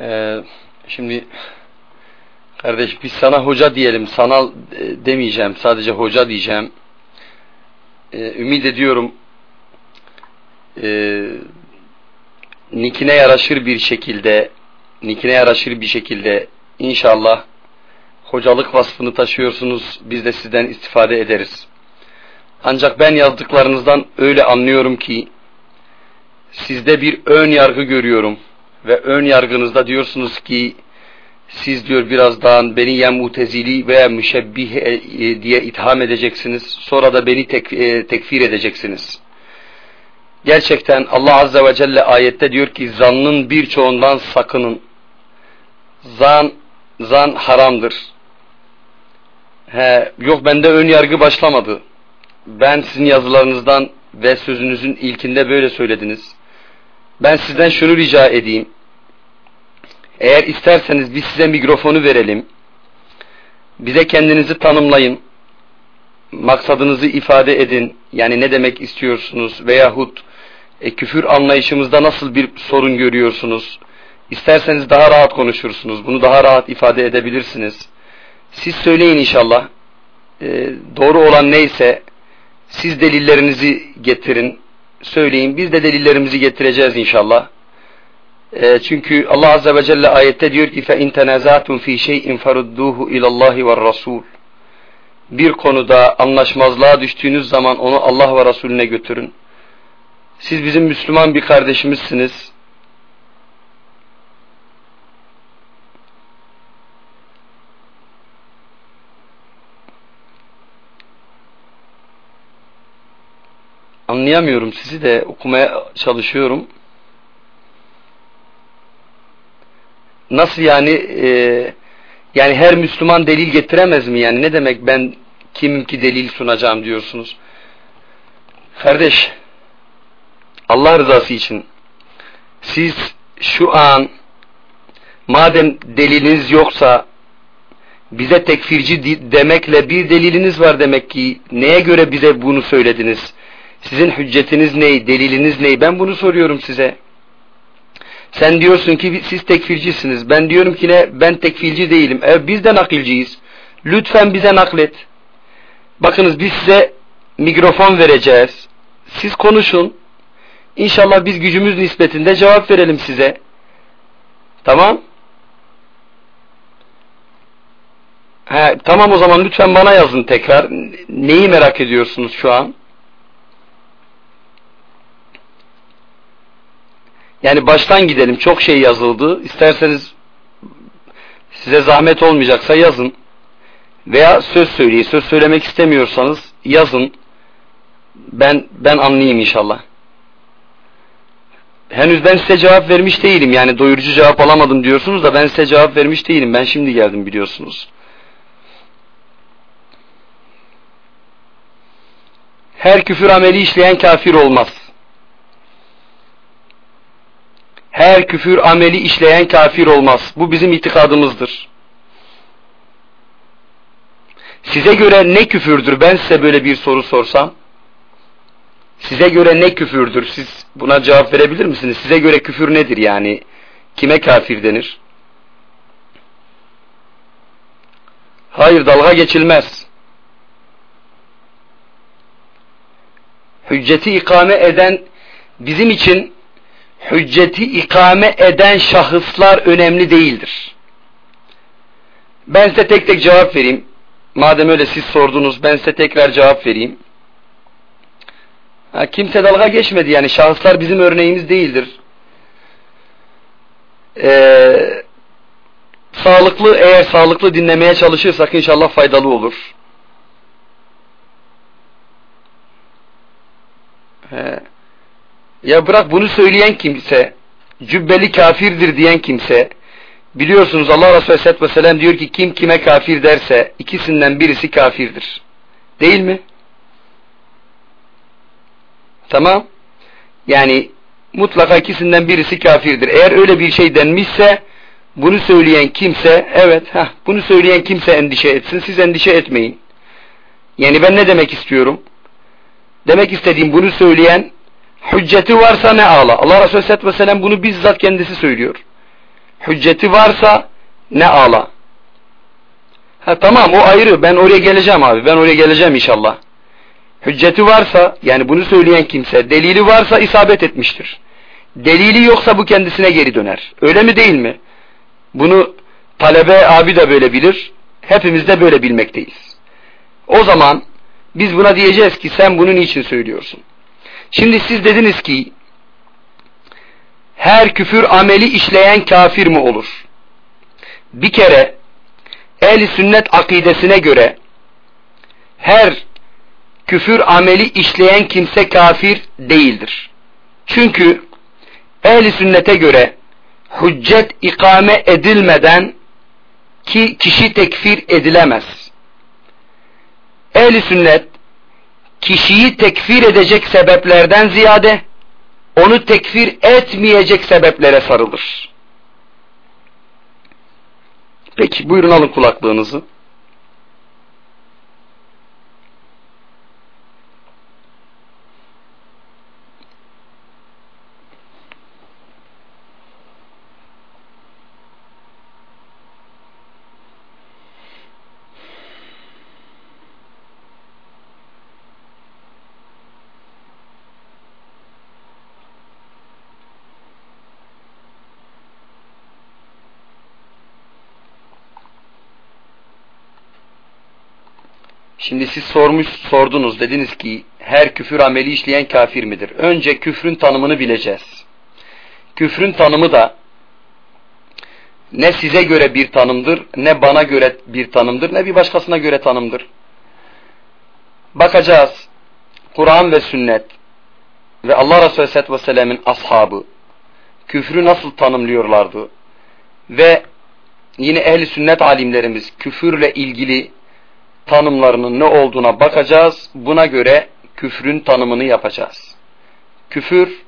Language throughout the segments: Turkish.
Ee, şimdi kardeş biz sana hoca diyelim, sanal e, demeyeceğim, sadece hoca diyeceğim. Ee, ümit ediyorum e, nikine yaraşır bir şekilde, nikine yaraşır bir şekilde inşallah hocalık vasfını taşıyorsunuz, biz de sizden istifade ederiz. Ancak ben yazdıklarınızdan öyle anlıyorum ki sizde bir ön yargı görüyorum ve ön yargınızda diyorsunuz ki siz diyor birazdan beni ya mutezili veya müşebbih e, diye itham edeceksiniz. Sonra da beni tek, e, tekfir edeceksiniz. Gerçekten Allah Azze ve Celle ayette diyor ki zannın birçoğundan sakının. Zan, zan haramdır. He, yok bende ön yargı başlamadı. Ben sizin yazılarınızdan ve sözünüzün ilkinde böyle söylediniz. Ben sizden şunu rica edeyim. Eğer isterseniz biz size mikrofonu verelim. Bize kendinizi tanımlayın. Maksadınızı ifade edin. Yani ne demek istiyorsunuz veyahut e, küfür anlayışımızda nasıl bir sorun görüyorsunuz? İsterseniz daha rahat konuşursunuz. Bunu daha rahat ifade edebilirsiniz. Siz söyleyin inşallah. E, doğru olan neyse siz delillerinizi getirin Söyleyin. Biz de delillerimizi getireceğiz inşallah. E, çünkü Allah Azze ve Celle ayette diyor ki فَاِنْ تَنَزَاتُمْ ف۪ي شَيْءٍ فَرُدُّوهُ اِلَى اللّٰهِ وَالرَّسُولِ Bir konuda anlaşmazlığa düştüğünüz zaman onu Allah ve Resulüne götürün. Siz bizim Müslüman bir kardeşimizsiniz. Anlayamıyorum sizi de okumaya çalışıyorum. Nasıl yani e, yani her Müslüman delil getiremez mi yani ne demek ben kimim ki delil sunacağım diyorsunuz. Kardeş Allah rızası için siz şu an madem deliliniz yoksa bize tekfirci demekle bir deliliniz var demek ki neye göre bize bunu söylediniz? Sizin hüccetiniz ney? Deliliniz ney? Ben bunu soruyorum size. Sen diyorsun ki siz tekfircisiniz. Ben diyorum ki ne? Ben tekfirci değilim. Evet biz de nakilciyiz. Lütfen bize naklet. Bakınız biz size mikrofon vereceğiz. Siz konuşun. İnşallah biz gücümüz nispetinde cevap verelim size. Tamam? He, tamam o zaman lütfen bana yazın tekrar. Neyi merak ediyorsunuz şu an? Yani baştan gidelim. Çok şey yazıldı. İsterseniz size zahmet olmayacaksa yazın. Veya söz söyleyin. Söz söylemek istemiyorsanız yazın. Ben ben anlayayım inşallah. Henüz ben size cevap vermiş değilim. Yani doyurucu cevap alamadım diyorsunuz da ben size cevap vermiş değilim. Ben şimdi geldim biliyorsunuz. Her küfür ameli işleyen kafir olmaz. Her küfür ameli işleyen kafir olmaz. Bu bizim itikadımızdır. Size göre ne küfürdür? Ben size böyle bir soru sorsam. Size göre ne küfürdür? Siz buna cevap verebilir misiniz? Size göre küfür nedir yani? Kime kafir denir? Hayır dalga geçilmez. Hücceti ikame eden bizim için hücceti ikame eden şahıslar önemli değildir. Ben size tek tek cevap vereyim. Madem öyle siz sordunuz ben size tekrar cevap vereyim. Ha, kimse dalga geçmedi yani şahıslar bizim örneğimiz değildir. Ee, sağlıklı eğer sağlıklı dinlemeye çalışırsak inşallah faydalı olur. He. Ya bırak bunu söyleyen kimse, cübbeli kafirdir diyen kimse, biliyorsunuz Allah Resulü Aleyhisselatü Vesselam diyor ki kim kime kafir derse ikisinden birisi kafirdir. Değil mi? Tamam. Yani mutlaka ikisinden birisi kafirdir. Eğer öyle bir şey denmişse bunu söyleyen kimse evet heh, bunu söyleyen kimse endişe etsin. Siz endişe etmeyin. Yani ben ne demek istiyorum? Demek istediğim bunu söyleyen Hücceti varsa ne ağla. Allah Resulü Aleyhisselatü Vesselam bunu bizzat kendisi söylüyor. hücceti varsa ne ala. Ha tamam o ayrı. Ben oraya geleceğim abi. Ben oraya geleceğim inşallah. Hücceti varsa yani bunu söyleyen kimse delili varsa isabet etmiştir. Delili yoksa bu kendisine geri döner. Öyle mi değil mi? Bunu talebe abi de böyle bilir. Hepimiz de böyle bilmekteyiz. O zaman biz buna diyeceğiz ki sen bunu niçin söylüyorsun? Şimdi siz dediniz ki her küfür ameli işleyen kafir mi olur? Bir kere ehli sünnet akidesine göre her küfür ameli işleyen kimse kafir değildir. Çünkü ehli sünnete göre hüccet ikame edilmeden ki kişi tekfir edilemez. Ehli sünnet kişiyi tekfir edecek sebeplerden ziyade onu tekfir etmeyecek sebeplere sarılır. Peki buyurun alın kulaklığınızı. Şimdi siz sormuş sordunuz dediniz ki her küfür ameli işleyen kafir midir? Önce küfrün tanımını bileceğiz. Küfrün tanımı da ne size göre bir tanımdır, ne bana göre bir tanımdır, ne bir başkasına göre tanımdır. Bakacağız. Kur'an ve sünnet ve Allah Resulü Aleyhisselatü Vesselam'ın ashabı küfrü nasıl tanımlıyorlardı ve yine ehli sünnet alimlerimiz küfürle ilgili tanımlarının ne olduğuna bakacağız. Buna göre küfrün tanımını yapacağız. Küfür,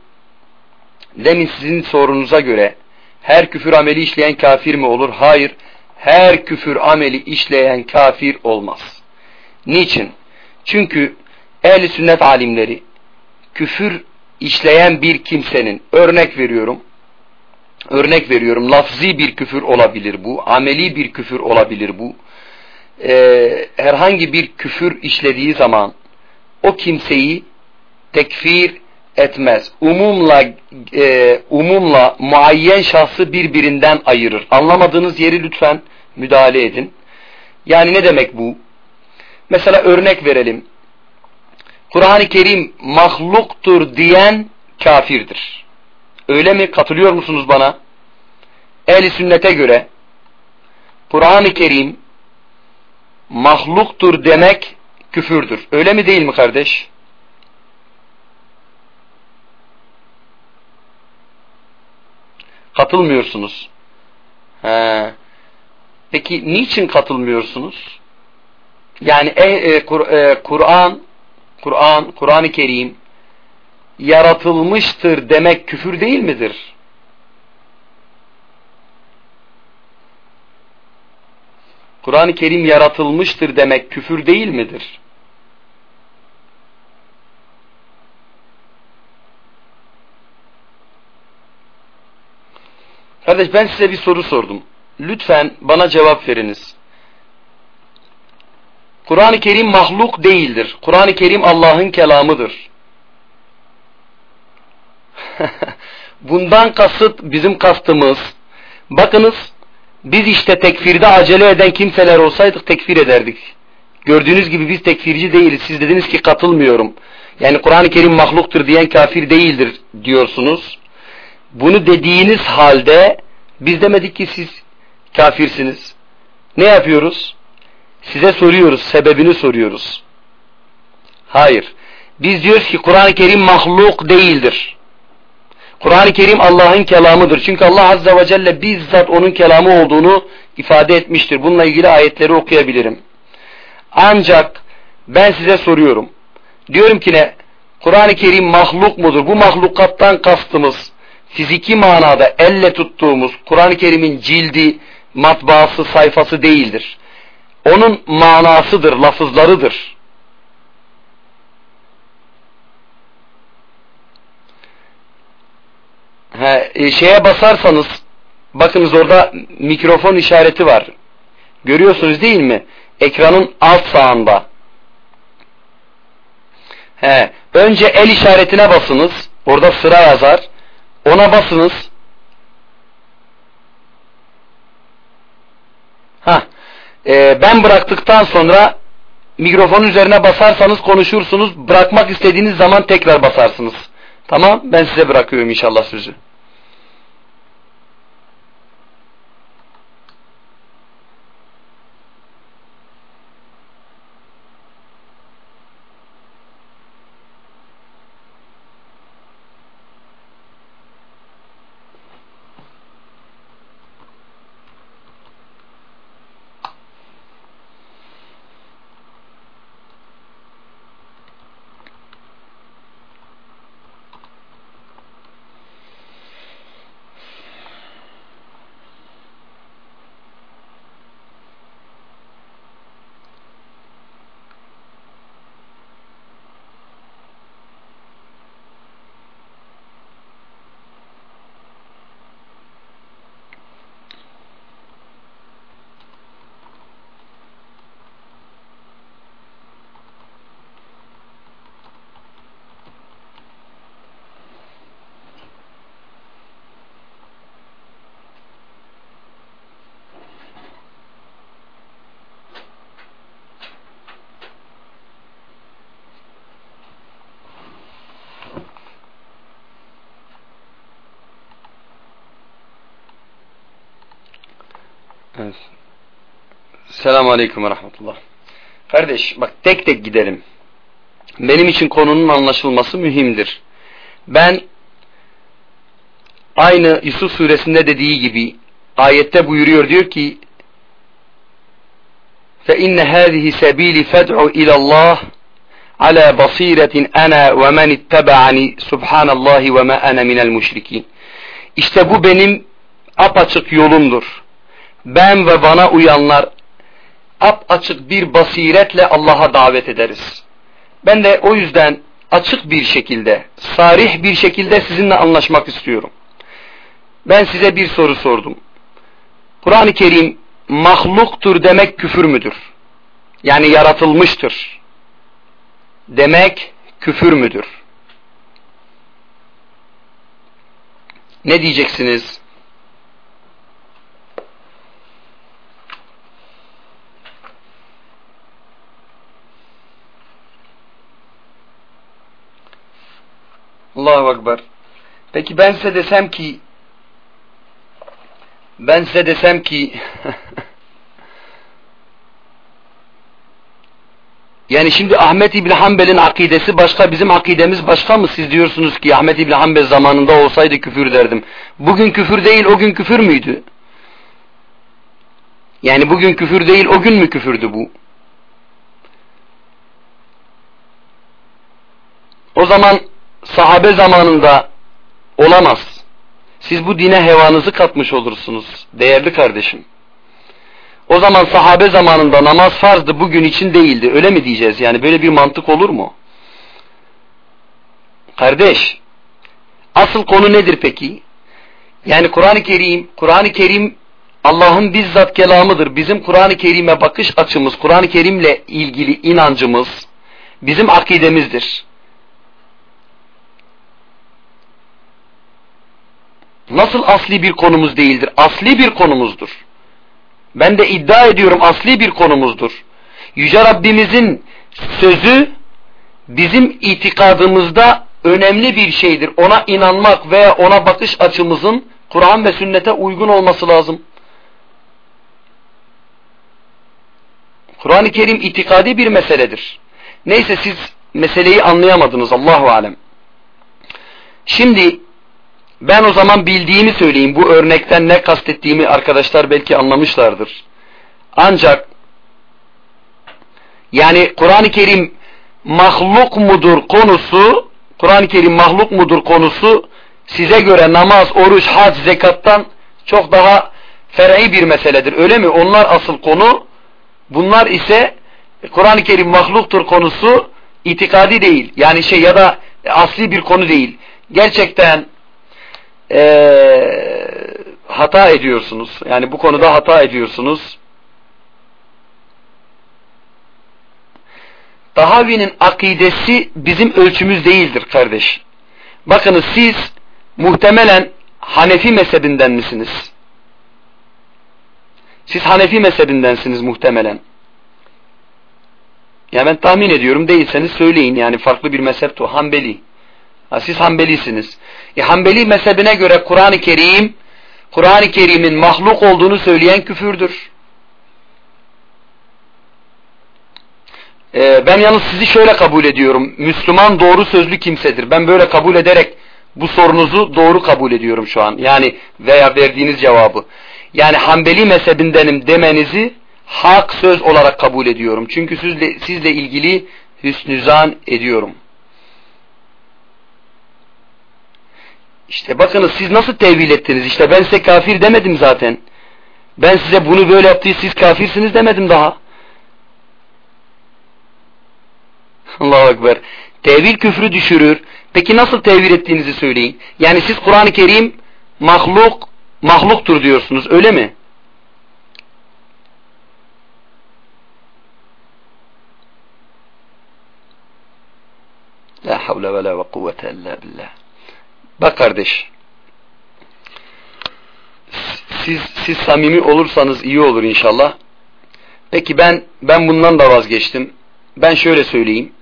demin sizin sorunuza göre her küfür ameli işleyen kafir mi olur? Hayır. Her küfür ameli işleyen kafir olmaz. Niçin? Çünkü ehli sünnet alimleri küfür işleyen bir kimsenin örnek veriyorum örnek veriyorum lafzi bir küfür olabilir bu ameli bir küfür olabilir bu e, herhangi bir küfür işlediği zaman o kimseyi tekfir etmez. Umumla e, umumla muayyen şahsı birbirinden ayırır. Anlamadığınız yeri lütfen müdahale edin. Yani ne demek bu? Mesela örnek verelim. Kur'an-ı Kerim mahluktur diyen kafirdir. Öyle mi? Katılıyor musunuz bana? Ehli sünnete göre Kur'an-ı Kerim mahluktur demek küfürdür. Öyle mi değil mi kardeş? Katılmıyorsunuz. He. Peki niçin katılmıyorsunuz? Yani e, e, Kur, e, Kur'an, Kur'an, Kur'an-ı Kerim yaratılmıştır demek küfür değil midir? Kur'an-ı Kerim yaratılmıştır demek küfür değil midir? Kardeş ben size bir soru sordum. Lütfen bana cevap veriniz. Kur'an-ı Kerim mahluk değildir. Kur'an-ı Kerim Allah'ın kelamıdır. Bundan kasıt bizim kastımız. Bakınız biz işte tekfirde acele eden kimseler olsaydık tekfir ederdik. Gördüğünüz gibi biz tekfirci değiliz. Siz dediniz ki katılmıyorum. Yani Kur'an-ı Kerim mahluktur diyen kafir değildir diyorsunuz. Bunu dediğiniz halde biz demedik ki siz kafirsiniz. Ne yapıyoruz? Size soruyoruz, sebebini soruyoruz. Hayır. Biz diyoruz ki Kur'an-ı Kerim mahluk değildir. Kur'an-ı Kerim Allah'ın kelamıdır. Çünkü Allah Azze ve Celle bizzat onun kelamı olduğunu ifade etmiştir. Bununla ilgili ayetleri okuyabilirim. Ancak ben size soruyorum. Diyorum ki ne? Kur'an-ı Kerim mahluk mudur? Bu mahlukattan kastımız fiziki manada elle tuttuğumuz Kur'an-ı Kerim'in cildi, matbaası, sayfası değildir. Onun manasıdır, lafızlarıdır. He, e, şeye basarsanız bakınız orada mikrofon işareti var. Görüyorsunuz değil mi? Ekranın alt sağında. He, önce el işaretine basınız. Orada sıra yazar. Ona basınız. Ha, e, ben bıraktıktan sonra mikrofonun üzerine basarsanız konuşursunuz. Bırakmak istediğiniz zaman tekrar basarsınız. Tamam, ben size bırakıyorum inşallah sözü. Evet. Selamun Aleyküm ve Rahmetullah. Kardeş bak tek tek gidelim. Benim için konunun anlaşılması mühimdir. Ben aynı Yusuf suresinde dediği gibi ayette buyuruyor diyor ki فَاِنَّ هَذِهِ سَب۪يلِ فَدْعُ اِلَى اللّٰهِ عَلَى بَصِيرَةٍ اَنَا وَمَنِ اتَّبَعَنِ سُبْحَانَ اللّٰهِ وَمَا اَنَا مِنَ الْمُشْرِكِينَ İşte bu benim apaçık yolumdur ben ve bana uyanlar ap açık bir basiretle Allah'a davet ederiz. Ben de o yüzden açık bir şekilde, sarih bir şekilde sizinle anlaşmak istiyorum. Ben size bir soru sordum. Kur'an-ı Kerim mahluktur demek küfür müdür? Yani yaratılmıştır. Demek küfür müdür? Ne diyeceksiniz? Allahu Ekber. Peki ben size desem ki ben size desem ki yani şimdi Ahmet İbni Hanbel'in akidesi başka bizim akidemiz başka mı? Siz diyorsunuz ki Ahmet İbni Hanbel zamanında olsaydı küfür derdim. Bugün küfür değil o gün küfür müydü? Yani bugün küfür değil o gün mü küfürdü bu? O zaman sahabe zamanında olamaz. Siz bu dine hevanızı katmış olursunuz değerli kardeşim. O zaman sahabe zamanında namaz farzdı bugün için değildi. Öyle mi diyeceğiz? Yani böyle bir mantık olur mu? Kardeş, asıl konu nedir peki? Yani Kur'an-ı Kerim, Kur'an-ı Kerim Allah'ın bizzat kelamıdır. Bizim Kur'an-ı Kerim'e bakış açımız, Kur'an-ı Kerim'le ilgili inancımız bizim akidemizdir. Nasıl asli bir konumuz değildir? Asli bir konumuzdur. Ben de iddia ediyorum asli bir konumuzdur. Yüce Rabbimizin sözü bizim itikadımızda önemli bir şeydir. Ona inanmak veya ona bakış açımızın Kur'an ve sünnete uygun olması lazım. Kur'an-ı Kerim itikadi bir meseledir. Neyse siz meseleyi anlayamadınız Allahu alem. Şimdi ben o zaman bildiğimi söyleyeyim. Bu örnekten ne kastettiğimi arkadaşlar belki anlamışlardır. Ancak yani Kur'an-ı Kerim mahluk mudur konusu Kur'an-ı Kerim mahluk mudur konusu size göre namaz, oruç, hac, zekattan çok daha fer'i bir meseledir. Öyle mi? Onlar asıl konu. Bunlar ise Kur'an-ı Kerim mahluktur konusu itikadi değil. Yani şey ya da asli bir konu değil. Gerçekten ee, hata ediyorsunuz. Yani bu konuda hata ediyorsunuz. Tahavi'nin akidesi bizim ölçümüz değildir kardeş. Bakınız siz muhtemelen Hanefi mezhebinden misiniz? Siz Hanefi mezhebindensiniz muhtemelen. Ya ben tahmin ediyorum değilseniz söyleyin yani farklı bir mezhep o. Hanbeli. Ha, siz Hanbelisiniz. E, Hanbeli mezhebine göre Kur'an-ı Kerim Kur'an-ı Kerim'in mahluk olduğunu söyleyen küfürdür. Ee, ben yalnız sizi şöyle kabul ediyorum. Müslüman doğru sözlü kimsedir. Ben böyle kabul ederek bu sorunuzu doğru kabul ediyorum şu an. Yani veya verdiğiniz cevabı. Yani Hanbeli mezhebindenim demenizi hak söz olarak kabul ediyorum. Çünkü sizle, sizle ilgili hüsnüzan ediyorum. İşte bakınız siz nasıl tevil ettiniz? İşte ben size kafir demedim zaten. Ben size bunu böyle yaptı siz kafirsiniz demedim daha. Allahu Ekber. Tevil küfrü düşürür. Peki nasıl tevil ettiğinizi söyleyin. Yani siz Kur'an-ı Kerim mahluk, mahluktur diyorsunuz öyle mi? La havle ve la ve kuvvete illa billah. Bak kardeş. Siz, siz samimi olursanız iyi olur inşallah. Peki ben ben bundan da vazgeçtim. Ben şöyle söyleyeyim.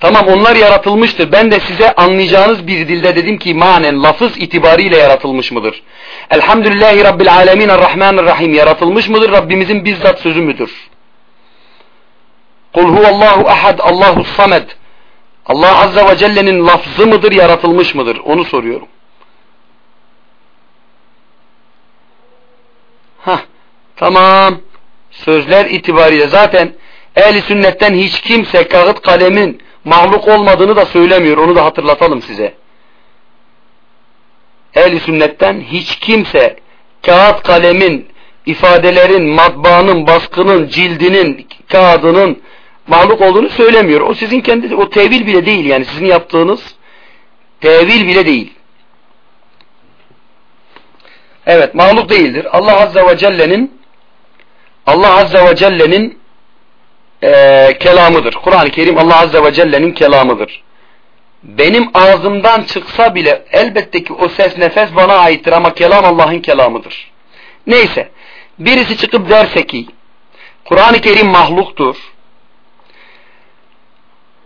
Tamam onlar yaratılmıştır. Ben de size anlayacağınız bir dilde dedim ki manen lafız itibariyle yaratılmış mıdır? Elhamdülillahi Rabbil Alemin Errahmanirrahim yaratılmış mıdır? Rabbimizin bizzat sözü müdür? Kul huvallahu ahad Allahu samed. Allah Azze ve Celle'nin lafzı mıdır, yaratılmış mıdır? Onu soruyorum. Hah, tamam. Sözler itibariyle zaten ehli sünnetten hiç kimse kağıt kalemin mahluk olmadığını da söylemiyor. Onu da hatırlatalım size. Ehli sünnetten hiç kimse kağıt kalemin ifadelerin, matbaanın, baskının, cildinin, kağıdının mahluk olduğunu söylemiyor. O sizin kendi o tevil bile değil yani sizin yaptığınız tevil bile değil. Evet mahluk değildir. Allah Azze ve Celle'nin Allah Azze ve Celle'nin e, kelamıdır. Kur'an-ı Kerim Allah Azze ve Celle'nin kelamıdır. Benim ağzımdan çıksa bile elbette ki o ses nefes bana aittir ama kelam Allah'ın kelamıdır. Neyse birisi çıkıp derse ki Kur'an-ı Kerim mahluktur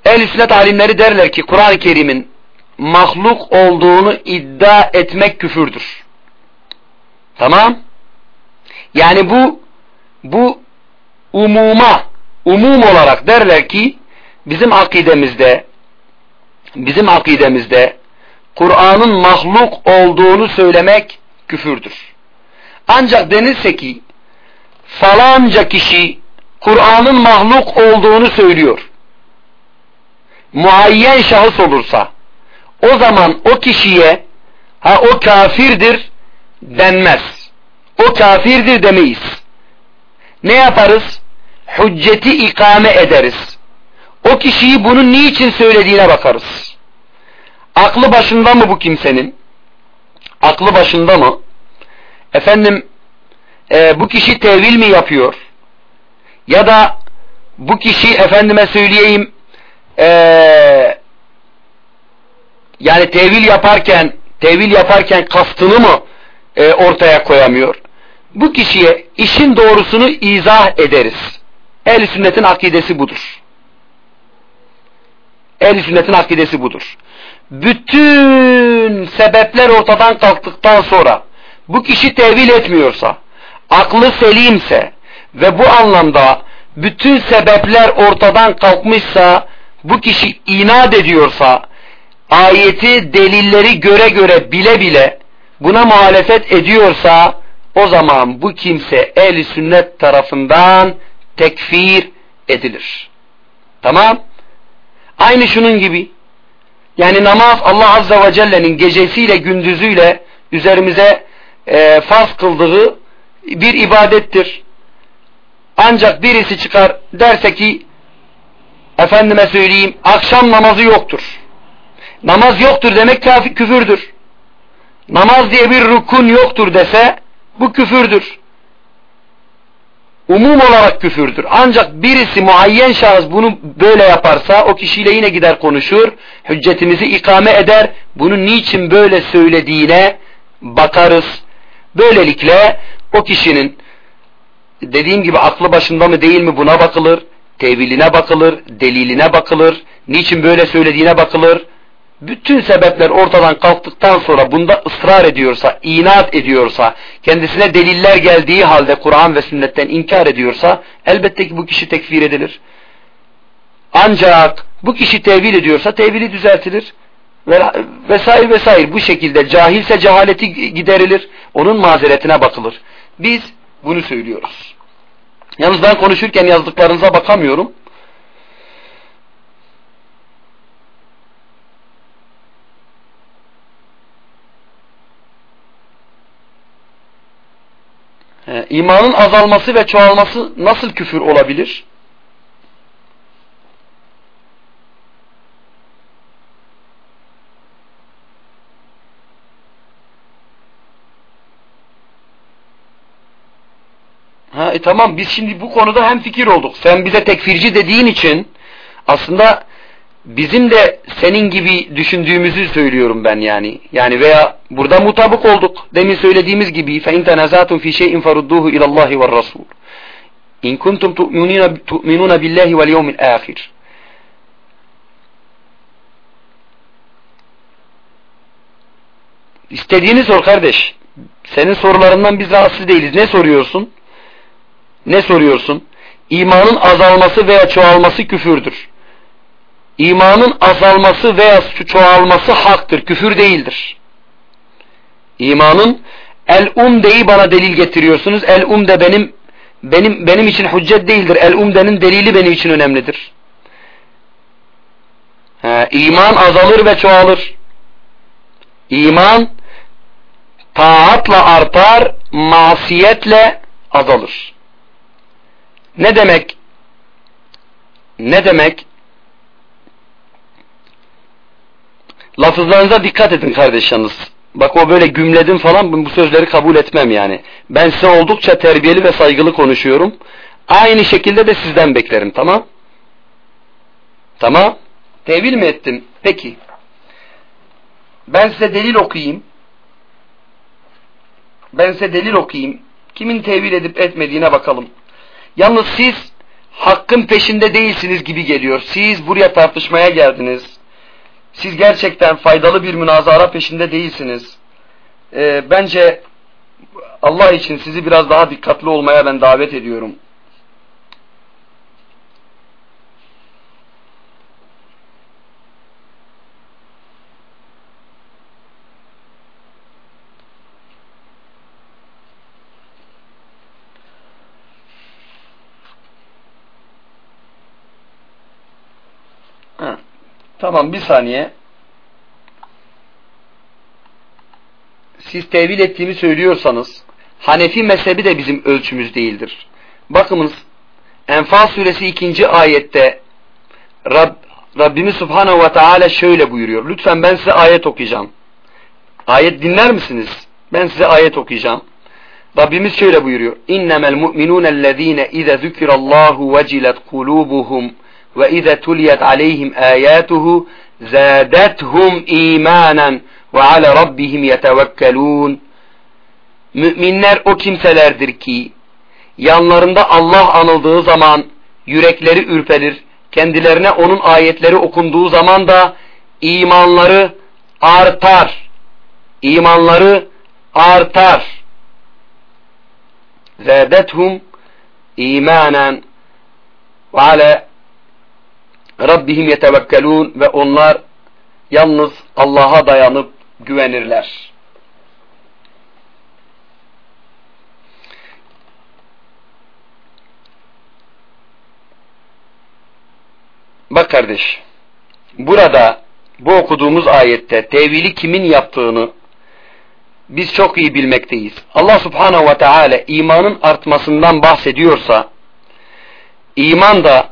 Ehl-i sünnet alimleri derler ki Kur'an-ı Kerim'in mahluk olduğunu iddia etmek küfürdür. Tamam? Yani bu bu umuma umum olarak derler ki bizim akidemizde bizim akidemizde Kur'an'ın mahluk olduğunu söylemek küfürdür. Ancak denirse ki falanca kişi Kur'an'ın mahluk olduğunu söylüyor muayyen şahıs olursa o zaman o kişiye ha o kafirdir denmez. O kafirdir demeyiz. Ne yaparız? Hücceti ikame ederiz. O kişiyi bunun niçin söylediğine bakarız. Aklı başında mı bu kimsenin? Aklı başında mı? Efendim e, bu kişi tevil mi yapıyor? Ya da bu kişi efendime söyleyeyim ee, yani tevil yaparken tevil yaparken kastını mı e, ortaya koyamıyor? Bu kişiye işin doğrusunu izah ederiz. Ehl-i sünnetin akidesi budur. Ehl-i sünnetin akidesi budur. Bütün sebepler ortadan kalktıktan sonra bu kişi tevil etmiyorsa, aklı selimse ve bu anlamda bütün sebepler ortadan kalkmışsa bu kişi inat ediyorsa, ayeti delilleri göre göre bile bile buna muhalefet ediyorsa o zaman bu kimse ehli sünnet tarafından tekfir edilir. Tamam? Aynı şunun gibi. Yani namaz Allah Azze ve Celle'nin gecesiyle gündüzüyle üzerimize e, farz kıldığı bir ibadettir. Ancak birisi çıkar derse ki efendime söyleyeyim akşam namazı yoktur. Namaz yoktur demek kafi küfürdür. namaz diye bir rukun yoktur dese bu küfürdür. Umum olarak küfürdür. Ancak birisi muayyen şahıs bunu böyle yaparsa o kişiyle yine gider konuşur, hüccetimizi ikame eder, bunun niçin böyle söylediğine bakarız. Böylelikle o kişinin dediğim gibi aklı başında mı değil mi buna bakılır, teviline bakılır, deliline bakılır, niçin böyle söylediğine bakılır. Bütün sebepler ortadan kalktıktan sonra bunda ısrar ediyorsa, inat ediyorsa, kendisine deliller geldiği halde Kur'an ve sünnetten inkar ediyorsa elbette ki bu kişi tekfir edilir. Ancak bu kişi tevil ediyorsa tevili düzeltilir. Vesaire vesaire bu şekilde cahilse cehaleti giderilir. Onun mazeretine bakılır. Biz bunu söylüyoruz. Yalnız ben konuşurken yazdıklarınıza bakamıyorum. İmanın azalması ve çoğalması nasıl küfür olabilir? Ha, e tamam biz şimdi bu konuda hem fikir olduk. Sen bize tekfirci dediğin için aslında bizim de senin gibi düşündüğümüzü söylüyorum ben yani. Yani veya burada mutabık olduk. Demin söylediğimiz gibi fe in tenazatum fi şey'in farudduhu ila Allah ve Rasul. İn kuntum tu'minuna billahi vel yevmil ahir. İstediğini sor kardeş. Senin sorularından biz rahatsız değiliz. Ne soruyorsun? Ne soruyorsun? İmanın azalması veya çoğalması küfürdür. İmanın azalması veya çoğalması haktır, küfür değildir. İmanın el um deyi bana delil getiriyorsunuz. El um de benim benim benim için hüccet değildir. El umdenin delili benim için önemlidir. He, iman azalır ve çoğalır. İman taatla artar, masiyetle azalır. Ne demek? Ne demek? Lafızlarınıza dikkat edin kardeş yalnız. Bak o böyle gümledim falan bu sözleri kabul etmem yani. Ben size oldukça terbiyeli ve saygılı konuşuyorum. Aynı şekilde de sizden beklerim tamam? Tamam. Tevil mi ettim? Peki. Ben size delil okuyayım. Ben size delil okuyayım. Kimin tevil edip etmediğine bakalım. Yalnız siz hakkın peşinde değilsiniz gibi geliyor. Siz buraya tartışmaya geldiniz. Siz gerçekten faydalı bir münazara peşinde değilsiniz. Ee, bence Allah için sizi biraz daha dikkatli olmaya ben davet ediyorum. Tamam bir saniye. Siz tevil ettiğimi söylüyorsanız Hanefi mezhebi de bizim ölçümüz değildir. Bakınız Enfal suresi ikinci ayette Rab, Rabbimiz Subhanahu ve Teala şöyle buyuruyor. Lütfen ben size ayet okuyacağım. Ayet dinler misiniz? Ben size ayet okuyacağım. Rabbimiz şöyle buyuruyor. İnnemel mu'minûnellezîne ize zükirallahu vecilet kulubuhum ve ize tuliyet aleyhim ayatuhu zadethum imanen ve ala rabbihim yetevekkelun. Müminler o kimselerdir ki yanlarında Allah anıldığı zaman yürekleri ürperir. Kendilerine onun ayetleri okunduğu zaman da imanları artar. İmanları artar. Zadethum imanen ve ala Rabbihim yetevekkelun ve onlar yalnız Allah'a dayanıp güvenirler. Bak kardeş, burada bu okuduğumuz ayette tevili kimin yaptığını biz çok iyi bilmekteyiz. Allah subhanahu ve teala imanın artmasından bahsediyorsa, iman da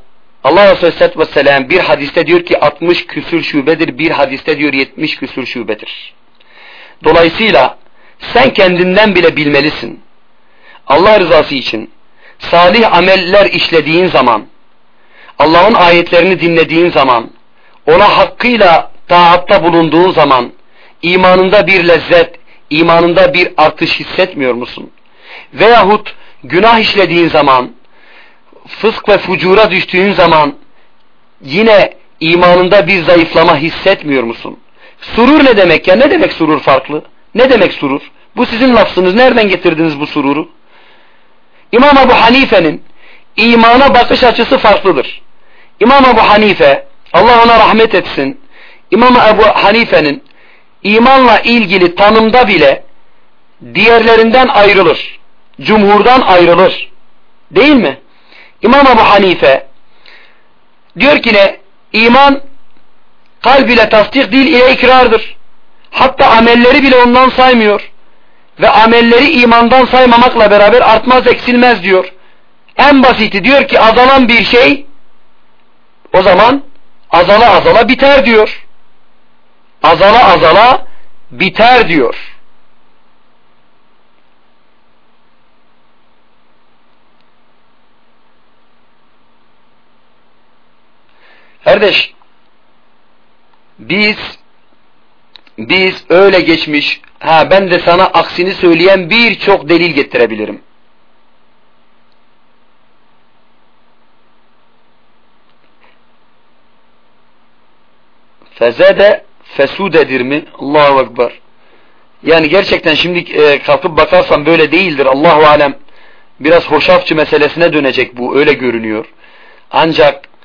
Allah Resulü Aleyhisselatü Vesselam bir hadiste diyor ki 60 küsür şubedir, bir hadiste diyor 70 küsür şubedir. Dolayısıyla sen kendinden bile bilmelisin. Allah rızası için salih ameller işlediğin zaman, Allah'ın ayetlerini dinlediğin zaman, ona hakkıyla taatta bulunduğun zaman, imanında bir lezzet, imanında bir artış hissetmiyor musun? Veyahut günah işlediğin zaman, fısk ve fucura düştüğün zaman, yine imanında bir zayıflama hissetmiyor musun? Surur ne demek ya? Ne demek surur farklı? Ne demek surur? Bu sizin lafzınız. Nereden getirdiniz bu sururu? İmam Ebu Hanife'nin imana bakış açısı farklıdır. İmam Ebu Hanife, Allah ona rahmet etsin, İmam Ebu Hanife'nin imanla ilgili tanımda bile diğerlerinden ayrılır. Cumhurdan ayrılır. Değil mi? İmam Ebu Hanife diyor ki ne? İman kalb ile tasdik, dil ile ikrardır. Hatta amelleri bile ondan saymıyor. Ve amelleri imandan saymamakla beraber artmaz eksilmez diyor. En basiti diyor ki azalan bir şey o zaman azala azala biter diyor. Azala azala biter diyor. Kardeş biz biz öyle geçmiş ha ben de sana aksini söyleyen birçok delil getirebilirim. Fezede fesudedir mi? Allahu Ekber. Yani gerçekten şimdi e, kalkıp bakarsam böyle değildir. Allahu Alem biraz hoşafçı meselesine dönecek bu. Öyle görünüyor. Ancak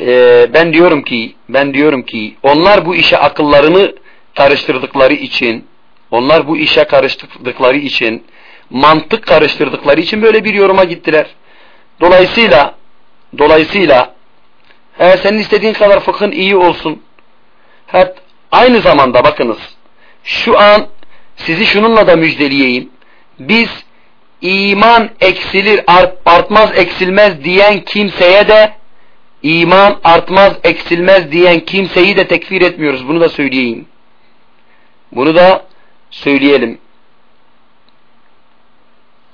e, ben diyorum ki ben diyorum ki onlar bu işe akıllarını karıştırdıkları için onlar bu işe karıştırdıkları için mantık karıştırdıkları için böyle bir yoruma gittiler. Dolayısıyla dolayısıyla he, senin istediğin kadar fıkhın iyi olsun. He, aynı zamanda bakınız şu an sizi şununla da müjdeleyeyim. Biz iman eksilir artmaz eksilmez diyen kimseye de iman artmaz eksilmez diyen kimseyi de tekfir etmiyoruz. Bunu da söyleyeyim. Bunu da söyleyelim.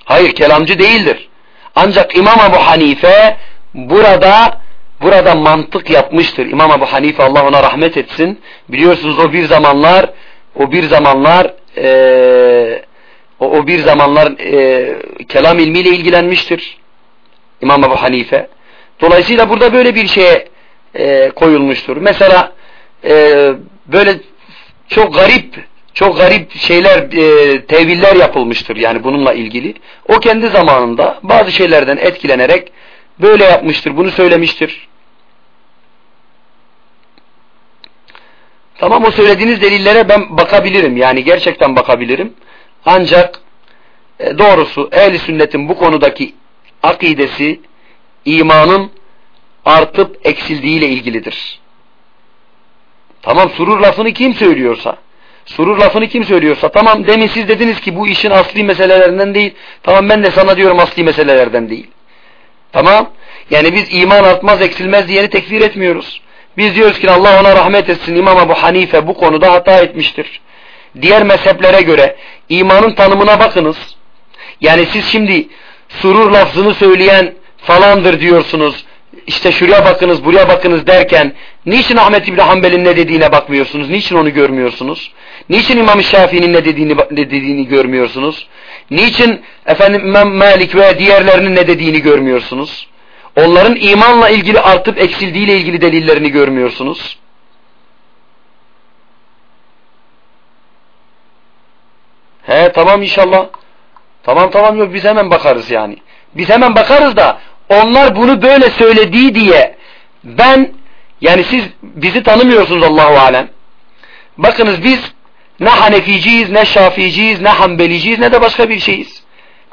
Hayır kelamcı değildir. Ancak İmam Ebu Hanife burada burada mantık yapmıştır. İmam Ebu Hanife Allah ona rahmet etsin. Biliyorsunuz o bir zamanlar o bir zamanlar e, o, o bir zamanlar e, kelam ilmiyle ilgilenmiştir. İmam Ebu Hanife. Dolayısıyla burada böyle bir şeye e, koyulmuştur. Mesela e, böyle çok garip çok garip şeyler e, teviller yapılmıştır yani bununla ilgili. O kendi zamanında bazı şeylerden etkilenerek böyle yapmıştır. Bunu söylemiştir. Tamam o söylediğiniz delillere ben bakabilirim. Yani gerçekten bakabilirim. Ancak e, doğrusu ehli sünnetin bu konudaki akidesi imanın artıp eksildiğiyle ilgilidir. Tamam surur lafını kim söylüyorsa surur lafını kim söylüyorsa tamam demin siz dediniz ki bu işin asli meselelerinden değil. Tamam ben de sana diyorum asli meselelerden değil. Tamam. Yani biz iman artmaz eksilmez diyeni tekfir etmiyoruz. Biz diyoruz ki Allah ona rahmet etsin İmam Ebu Hanife bu konuda hata etmiştir. Diğer mezheplere göre imanın tanımına bakınız. Yani siz şimdi surur lafzını söyleyen falandır diyorsunuz. İşte şuraya bakınız buraya bakınız derken niçin Ahmet İbni Hanbel'in ne dediğine bakmıyorsunuz? Niçin onu görmüyorsunuz? Niçin İmam Şafii'nin ne dediğini, ne dediğini görmüyorsunuz? Niçin efendim İmam Malik ve diğerlerinin ne dediğini görmüyorsunuz? Onların imanla ilgili artıp eksildiğiyle ilgili delillerini görmüyorsunuz. He tamam inşallah. Tamam tamam yok biz hemen bakarız yani. Biz hemen bakarız da onlar bunu böyle söylediği diye ben yani siz bizi tanımıyorsunuz Allahu alem. Bakınız biz ne Haneficiyiz, ne Şaficiyiz, ne Hanbeliciyiz, ne de başka bir şeyiz.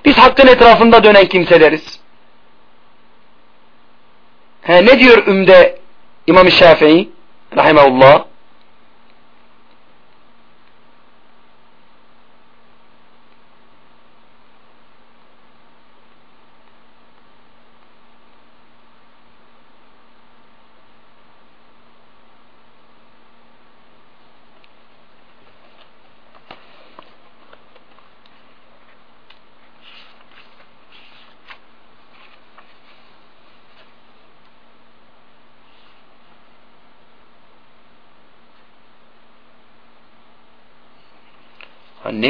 Biz hakkın etrafında dönen kimseleriz. He, ne diyor Ümde İmam-ı Şafii rahimeullah?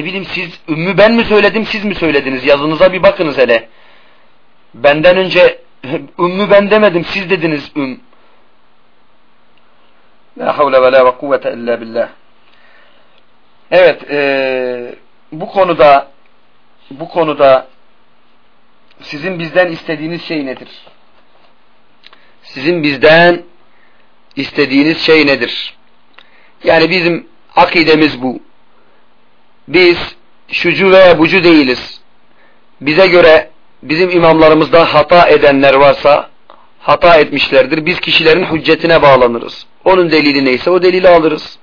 Ne bileyim siz ümmü ben mi söyledim siz mi söylediniz? Yazınıza bir bakınız hele. Benden önce ümmü ben demedim siz dediniz üm. La havle ve la ve kuvvete illa billah. Evet ee, bu konuda bu konuda sizin bizden istediğiniz şey nedir? Sizin bizden istediğiniz şey nedir? Yani bizim akidemiz bu. Biz şucu veya bucu değiliz. Bize göre bizim imamlarımızda hata edenler varsa hata etmişlerdir. Biz kişilerin hüccetine bağlanırız. Onun delili neyse o delili alırız.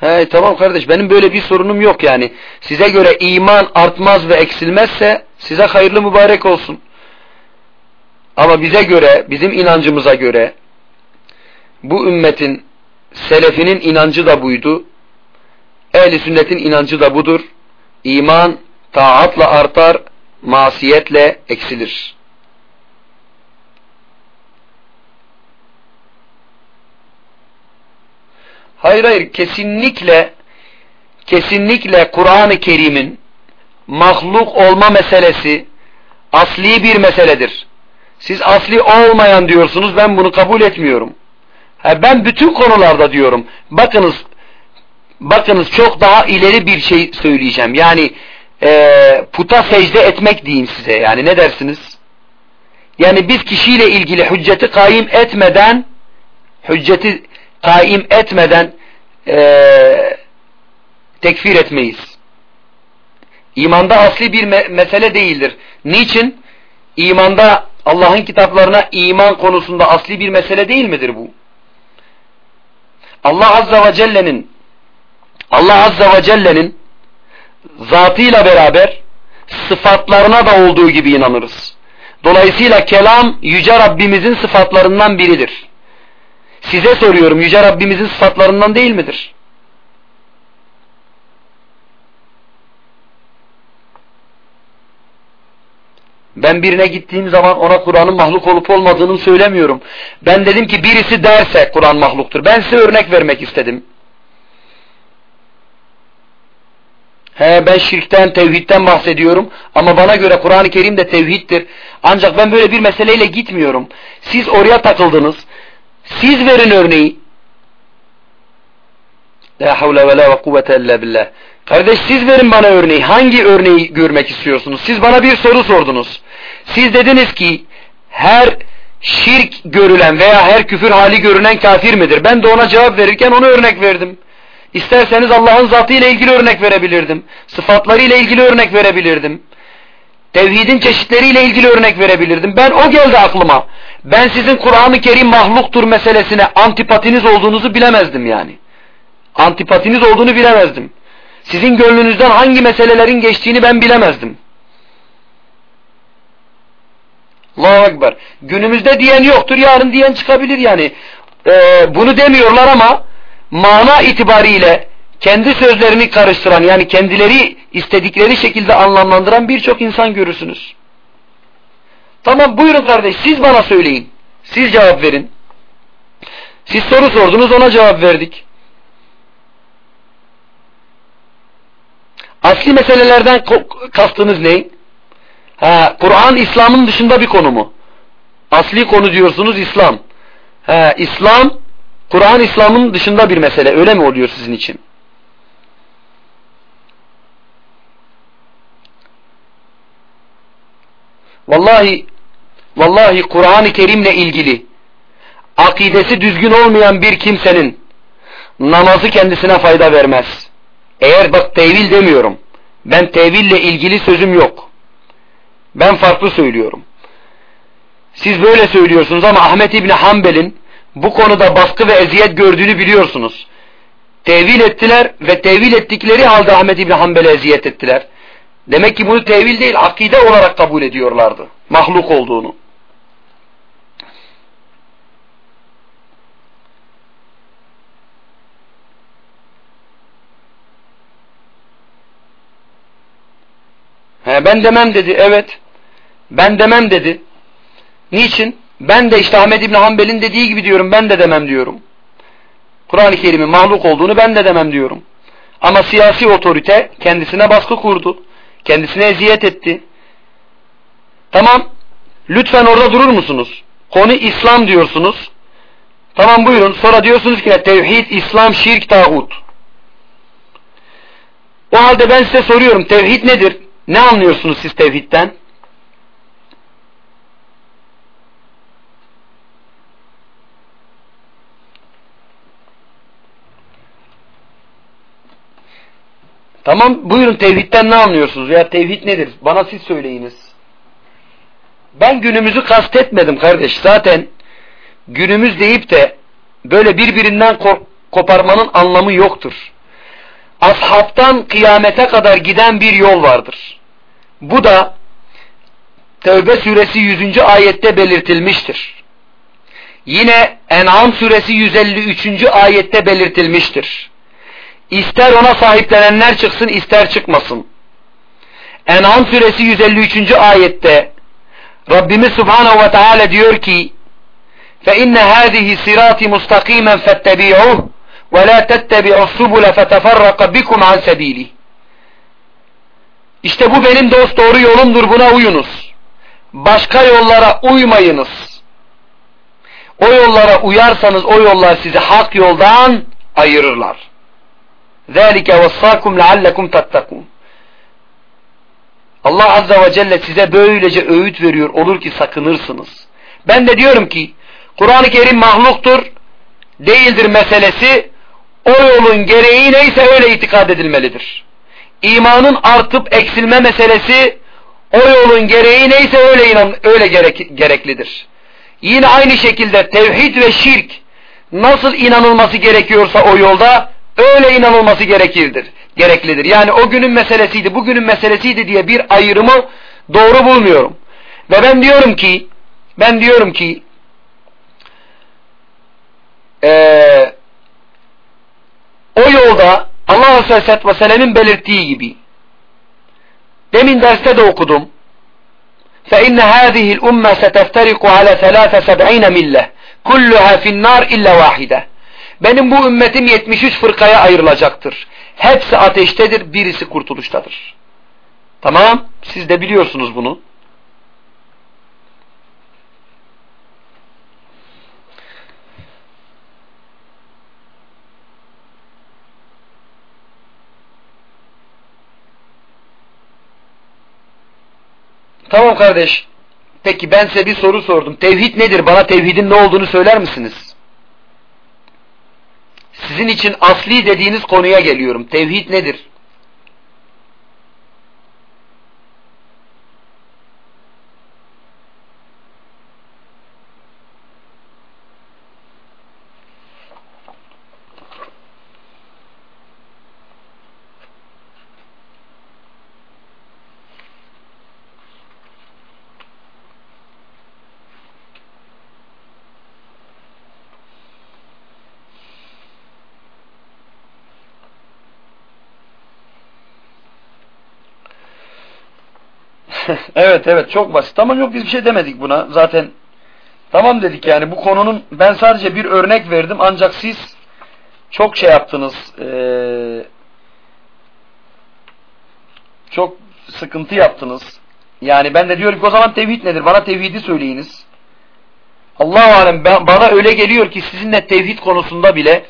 He tamam kardeş benim böyle bir sorunum yok yani. Size göre iman artmaz ve eksilmezse size hayırlı mübarek olsun. Ama bize göre, bizim inancımıza göre bu ümmetin selefinin inancı da buydu. Ehli sünnetin inancı da budur. İman taatla artar, masiyetle eksilir. Hayır hayır kesinlikle kesinlikle Kur'an-ı Kerim'in mahluk olma meselesi asli bir meseledir. Siz asli olmayan diyorsunuz ben bunu kabul etmiyorum. Ha, ben bütün konularda diyorum. Bakınız bakınız çok daha ileri bir şey söyleyeceğim. Yani e, puta secde etmek diyeyim size. Yani ne dersiniz? Yani biz kişiyle ilgili hücceti kaim etmeden hücceti kaim etmeden e, tekfir etmeyiz. İmanda asli bir me mesele değildir. Niçin? İmanda Allah'ın kitaplarına iman konusunda asli bir mesele değil midir bu? Allah Azza ve Celle'nin Allah Azza ve Celle'nin zatıyla beraber sıfatlarına da olduğu gibi inanırız. Dolayısıyla kelam Yüce Rabbimizin sıfatlarından biridir. Size soruyorum Yüce Rabbimizin sıfatlarından değil midir? Ben birine gittiğim zaman ona Kur'an'ın mahluk olup olmadığını söylemiyorum. Ben dedim ki birisi derse Kur'an mahluktur. Ben size örnek vermek istedim. He ben şirkten, tevhidden bahsediyorum ama bana göre Kur'an-ı Kerim de tevhiddir. Ancak ben böyle bir meseleyle gitmiyorum. Siz oraya takıldınız. Siz verin örneği. La havle ve la ve kuvvete illa billah. Kardeş siz verin bana örneği. Hangi örneği görmek istiyorsunuz? Siz bana bir soru sordunuz. Siz dediniz ki her şirk görülen veya her küfür hali görünen kafir midir? Ben de ona cevap verirken onu örnek verdim. İsterseniz Allah'ın zatı ile ilgili örnek verebilirdim. Sıfatları ile ilgili örnek verebilirdim. Tevhidin çeşitleriyle ilgili örnek verebilirdim. Ben o geldi aklıma. Ben sizin Kur'an-ı Kerim mahluktur meselesine antipatiniz olduğunuzu bilemezdim yani. Antipatiniz olduğunu bilemezdim. Sizin gönlünüzden hangi meselelerin geçtiğini ben bilemezdim. Allahu Ekber. Günümüzde diyen yoktur, yarın diyen çıkabilir yani. Ee, bunu demiyorlar ama mana itibariyle kendi sözlerini karıştıran yani kendileri istedikleri şekilde anlamlandıran birçok insan görürsünüz. Tamam buyurun kardeş siz bana söyleyin. Siz cevap verin. Siz soru sordunuz ona cevap verdik. Asli meselelerden kastınız ne? Kur'an İslam'ın dışında bir konu mu? Asli konu diyorsunuz İslam. Ha, İslam Kur'an İslam'ın dışında bir mesele. Öyle mi oluyor sizin için? Vallahi vallahi Kur'an-ı Kerim'le ilgili akidesi düzgün olmayan bir kimsenin namazı kendisine fayda vermez. Eğer bak tevil demiyorum. Ben teville ilgili sözüm yok. Ben farklı söylüyorum. Siz böyle söylüyorsunuz ama Ahmet İbni Hanbel'in bu konuda baskı ve eziyet gördüğünü biliyorsunuz. Tevil ettiler ve tevil ettikleri halde Ahmet İbni Hanbel'e eziyet ettiler. Demek ki bunu tevil değil akide olarak kabul ediyorlardı. Mahluk olduğunu. He, ben demem dedi. Evet. Ben demem dedi. Niçin? Ben de işte Ahmet İbni Hanbel'in dediği gibi diyorum. Ben de demem diyorum. Kur'an-ı Kerim'in mahluk olduğunu ben de demem diyorum. Ama siyasi otorite kendisine baskı kurdu. Kendisine eziyet etti. Tamam. Lütfen orada durur musunuz? Konu İslam diyorsunuz. Tamam buyurun. Sonra diyorsunuz ki tevhid, İslam, şirk, tağut. O halde ben size soruyorum. Tevhid nedir? Ne anlıyorsunuz siz tevhidden? Tamam buyurun tevhidden ne anlıyorsunuz? Ya tevhid nedir? Bana siz söyleyiniz. Ben günümüzü kastetmedim kardeş. Zaten günümüz deyip de böyle birbirinden koparmanın anlamı yoktur. Ashabtan kıyamete kadar giden bir yol vardır. Bu da Tevbe suresi 100. ayette belirtilmiştir. Yine En'am suresi 153. ayette belirtilmiştir. İster ona sahiplenenler çıksın ister çıkmasın. En'am suresi 153. ayette Rabbimiz Subhanahu ve Teala diyor ki فَاِنَّ هَذِهِ صِرَاتِ مُسْتَقِيمًا فَاتَّبِعُوهُ وَلَا تَتَّبِعُوا السُّبُلَ فَتَفَرَّقَ بِكُمْ عَنْ سَب۪يلِهِ İşte bu benim dost doğru yolumdur buna uyunuz. Başka yollara uymayınız. O yollara uyarsanız o yollar sizi hak yoldan ayırırlar. ذَٰلِكَ وَصَّاكُمْ لَعَلَّكُمْ تَتَّقُونَ Allah Azze ve Celle size böylece öğüt veriyor olur ki sakınırsınız. Ben de diyorum ki Kur'an-ı Kerim mahluktur, değildir meselesi o yolun gereği neyse öyle itikad edilmelidir. İmanın artıp eksilme meselesi o yolun gereği neyse öyle inan öyle gerek, gereklidir. Yine aynı şekilde tevhid ve şirk nasıl inanılması gerekiyorsa o yolda öyle inanılması gerekirdir, gereklidir. Yani o günün meselesiydi, bugünün meselesiydi diye bir ayrımı doğru bulmuyorum. Ve ben diyorum ki, ben diyorum ki, ee, o yolda Allah Resulü Aleyhisselatü Vesselam'ın belirttiği gibi, demin derste de okudum, فَاِنَّ هَذِهِ الْاُمَّةَ سَتَفْتَرِقُ عَلَى ثَلَاثَ سَبْعِينَ مِلَّةً كُلُّهَا فِي النَّارِ اِلَّا وَاحِدَةً benim bu ümmetim 73 fırkaya ayrılacaktır. Hepsi ateştedir, birisi kurtuluştadır. Tamam, siz de biliyorsunuz bunu. Tamam kardeş. Peki ben size bir soru sordum. Tevhid nedir? Bana tevhidin ne olduğunu söyler misiniz? Sizin için asli dediğiniz konuya geliyorum. Tevhid nedir? evet evet çok basit ama yok biz bir şey demedik buna. Zaten tamam dedik yani bu konunun ben sadece bir örnek verdim ancak siz çok şey yaptınız. Ee, çok sıkıntı yaptınız. Yani ben de diyorum ki o zaman tevhid nedir? Bana tevhidi söyleyiniz. Allah alem bana öyle geliyor ki sizinle tevhid konusunda bile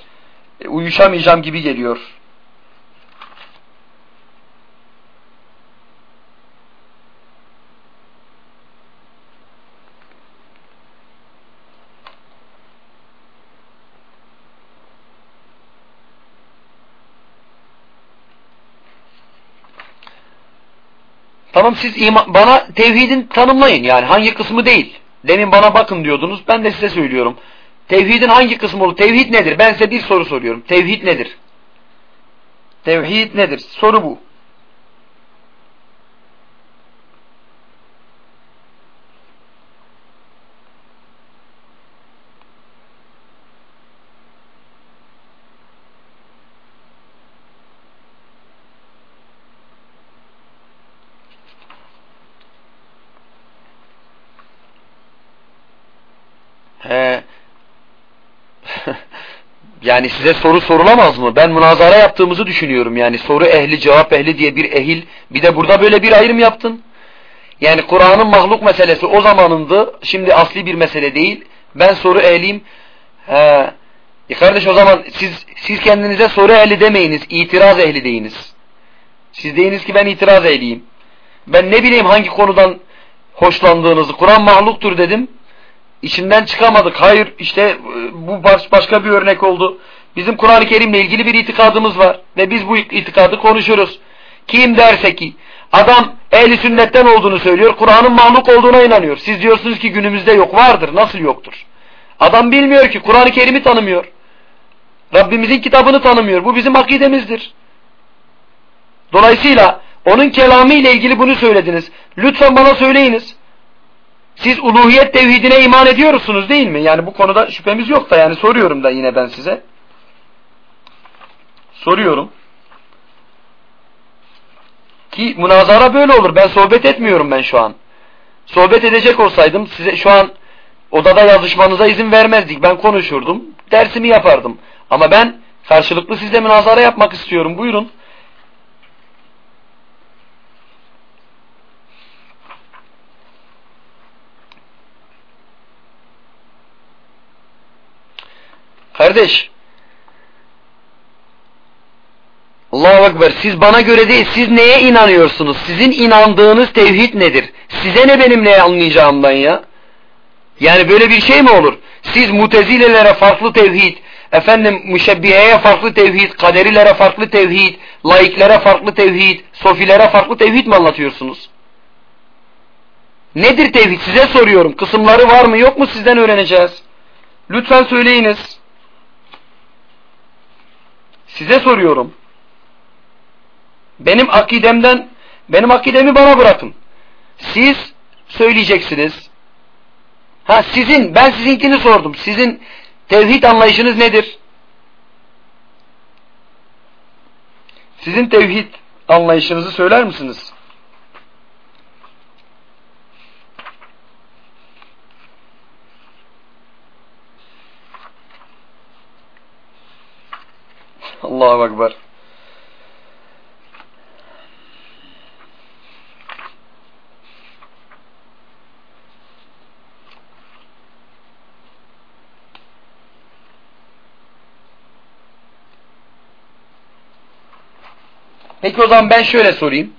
uyuşamayacağım gibi geliyor. Tamam siz bana tevhidin tanımlayın yani hangi kısmı değil. Demin bana bakın diyordunuz ben de size söylüyorum. Tevhidin hangi kısmı olur? Tevhid nedir? Ben size bir soru soruyorum. Tevhid nedir? Tevhid nedir? Soru bu. Yani size soru sorulamaz mı? Ben münazara yaptığımızı düşünüyorum. Yani soru ehli, cevap ehli diye bir ehil. Bir de burada böyle bir ayrım yaptın. Yani Kur'an'ın mahluk meselesi o zamanındı. Şimdi asli bir mesele değil. Ben soru ehliyim. He. E kardeş o zaman siz siz kendinize soru ehli demeyiniz. itiraz ehli deyiniz. Siz deyiniz ki ben itiraz ehliyim. Ben ne bileyim hangi konudan hoşlandığınızı. Kur'an mahluktur dedim. İçinden çıkamadık. Hayır işte e, bu başka bir örnek oldu. Bizim Kur'an-ı Kerim'le ilgili bir itikadımız var. Ve biz bu itikadı konuşuruz. Kim derse ki adam ehli sünnetten olduğunu söylüyor. Kur'an'ın mahluk olduğuna inanıyor. Siz diyorsunuz ki günümüzde yok. Vardır. Nasıl yoktur? Adam bilmiyor ki Kur'an-ı Kerim'i tanımıyor. Rabbimizin kitabını tanımıyor. Bu bizim akidemizdir. Dolayısıyla onun kelamı ile ilgili bunu söylediniz. Lütfen bana söyleyiniz. Siz uluhiyet tevhidine iman ediyorsunuz değil mi? Yani bu konuda şüphemiz yok da yani soruyorum da yine ben size. Soruyorum. Ki münazara böyle olur. Ben sohbet etmiyorum ben şu an. Sohbet edecek olsaydım size şu an odada yazışmanıza izin vermezdik. Ben konuşurdum. Dersimi yapardım. Ama ben karşılıklı sizle münazara yapmak istiyorum. Buyurun. Kardeş Allahu Ekber siz bana göre değil siz neye inanıyorsunuz? Sizin inandığınız tevhid nedir? Size ne benim ne anlayacağımdan ya? Yani böyle bir şey mi olur? Siz mutezilelere farklı tevhid, efendim müşebbiheye farklı tevhid, kaderilere farklı tevhid, laiklere farklı tevhid, sofilere farklı tevhid mi anlatıyorsunuz? Nedir tevhid? Size soruyorum. Kısımları var mı yok mu sizden öğreneceğiz. Lütfen söyleyiniz. Size soruyorum. Benim akidemden, benim akidemi bana bırakın. Siz söyleyeceksiniz. Ha sizin, ben sizinkini sordum. Sizin tevhid anlayışınız nedir? Sizin tevhid anlayışınızı söyler misiniz? Allahu Ekber. Peki o zaman ben şöyle sorayım.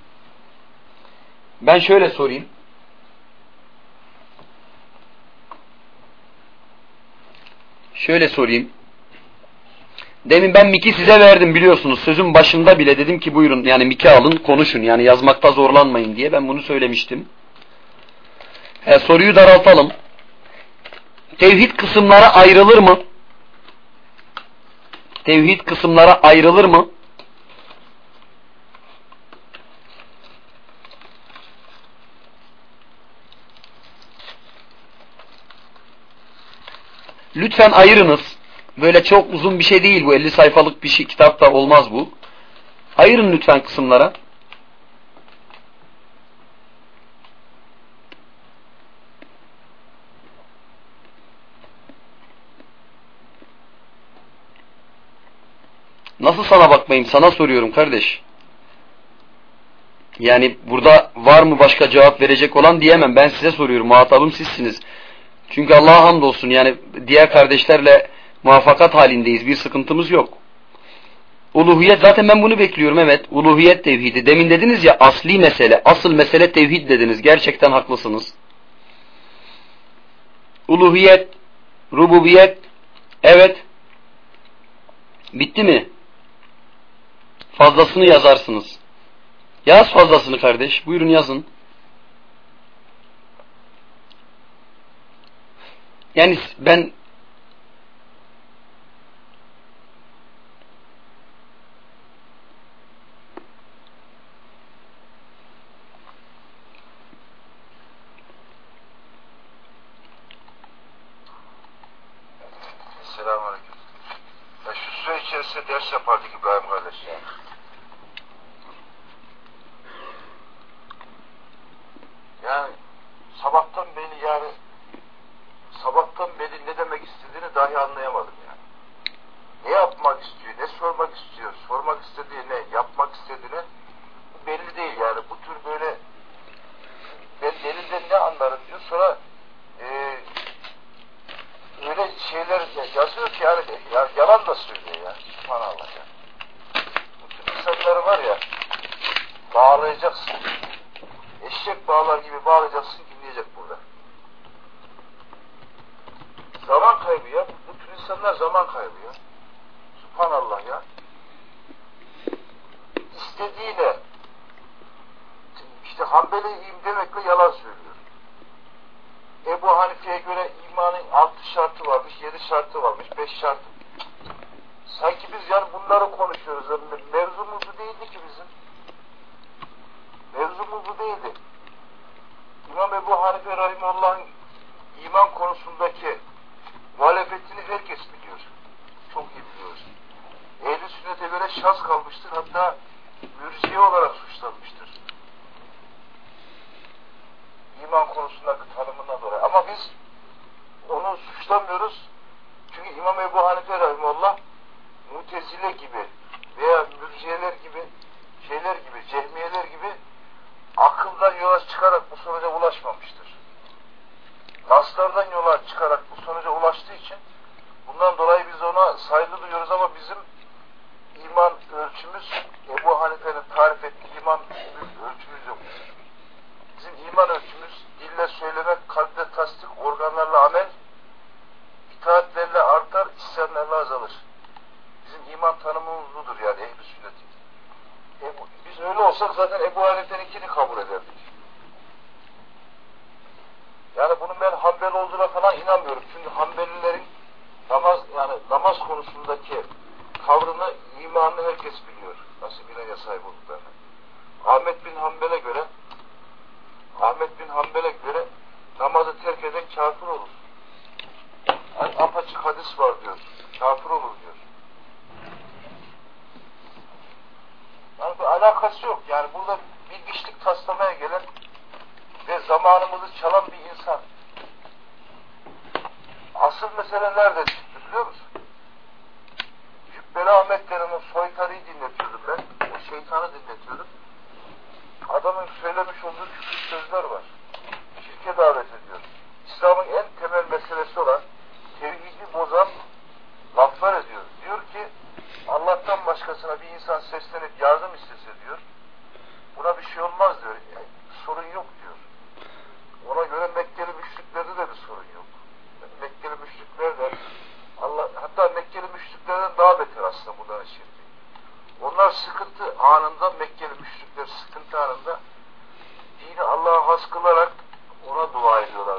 Ben şöyle sorayım. Şöyle sorayım. Demin ben miki size verdim biliyorsunuz. Sözün başında bile dedim ki buyurun yani miki alın konuşun. Yani yazmakta zorlanmayın diye ben bunu söylemiştim. E, soruyu daraltalım. Tevhid kısımlara ayrılır mı? Tevhid kısımlara ayrılır mı? Lütfen ayırınız. Böyle çok uzun bir şey değil bu. 50 sayfalık bir şey, kitapta olmaz bu. Ayırın lütfen kısımlara. Nasıl sana bakmayayım? Sana soruyorum kardeş. Yani burada var mı başka cevap verecek olan diyemem. Ben size soruyorum. Muhatabım sizsiniz. Çünkü Allah'a hamdolsun yani diğer kardeşlerle muvaffakat halindeyiz. Bir sıkıntımız yok. Uluhiyet zaten ben bunu bekliyorum evet. Uluhiyet tevhidi. Demin dediniz ya asli mesele, asıl mesele tevhid dediniz. Gerçekten haklısınız. Uluhiyet, rububiyet, evet. Bitti mi? Fazlasını yazarsınız. Yaz fazlasını kardeş. Buyurun yazın. Yani ben Selamünaleyküm. Ya şu süre içerisinde ders yapardık İbrahim kardeş ya. Yani sabahtan beri yani sabahtan beri ne demek istediğini dahi anlayamadım yani. ne yapmak istiyor, ne sormak istiyor, sormak istediği ne, yapmak istediğini bu belli değil yani. Bu tür böyle ben delilden ne anlarım diyor. Sonra e, öyle şeyler yazıyor ki yani ya, yalan da söylüyor ya. Subhanallah ya. Bu tür insanları var ya bağlayacaksın. Eşek bağlar gibi bağlayacaksın dinleyecek burada. Zaman kaybı ya. Bu tür insanlar zaman kaybı ya. Subhanallah ya. İstediğine işte Hanbeli'yim demekle yalan söylüyor. Ebu Hanife'ye göre imanın altı şartı varmış, yedi şartı varmış, beş şartı. Sanki biz yani bunları konuşuyoruz. Yani mevzumuz bu değildi ki bizim. Mevzumuz bu değildi. İmam Ebu Hanife Rahimullah'ın iman konusundaki muhalefetini herkes biliyor. Çok iyi biliyoruz. Ehl-i sünnete göre şans kalmıştır. Hatta mürciye olarak suçlanmıştır. İman konusundaki tanımından dolayı. Ama biz onu suçlamıyoruz. Çünkü İmam Ebu Hanife Rahimullah mutezile gibi veya mürciyeler gibi şeyler gibi, cehmiyeler gibi akıldan yola çıkarak bu sonuca ulaşmamıştır. Naslardan yola çıkarak bu sonuca ulaştığı için bundan dolayı biz ona saygı duyuyoruz ama bizim iman ölçümüz Ebu Hanife'nin tarif ettiği iman ölçümüz yok. Bizim iman ölçümüz dille söylemek, kalple tasdik, organlarla amel, itaatlerle artar, isyanlarla azalır. Bizim iman tanımımız budur yani ehl-i sünnetin. Ebu, biz öyle olsak zaten Ebu Hanife'ninkini kabul ederdik. Yani bunun ben Hanbeli olduğuna falan inanmıyorum. Çünkü Hanbelilerin namaz yani namaz konusundaki tavrını, imanını herkes biliyor. Nasıl bilene sahip olduklarını. Ahmet bin Hanbel'e göre Ahmet bin Hanbel'e göre namazı terk eden kafir olur. Apaçık hadis var diyor. Kafir olur diyor. Yani bir alakası yok. Yani burada bilgiçlik taslamaya gelen ve zamanımızı çalan bir insan. Asıl mesele nerede çıktı biliyor musun? Cübbeli Ahmet denen soytarıyı dinletiyordum ben. O şeytanı dinletiyordum. Adamın söylemiş olduğu küçük sözler var. Şirke davet ediyor. İslam'ın en temel meselesi olan tevhidi bozan laflar ediyor. Diyor ki Allah'tan başkasına bir insan seslenip yardım istese diyor. Buna bir şey olmaz diyor. Yani, sorun yok diyor. Ona göre Mekkeli müşriklerde de bir sorun yok. Mekkeli müşrikler de Allah, hatta Mekkeli müşriklerden daha beter aslında bunların şirki. Onlar sıkıntı anında Mekkeli müşrikler sıkıntı anında dini Allah'a has kılarak ona dua ediyorlar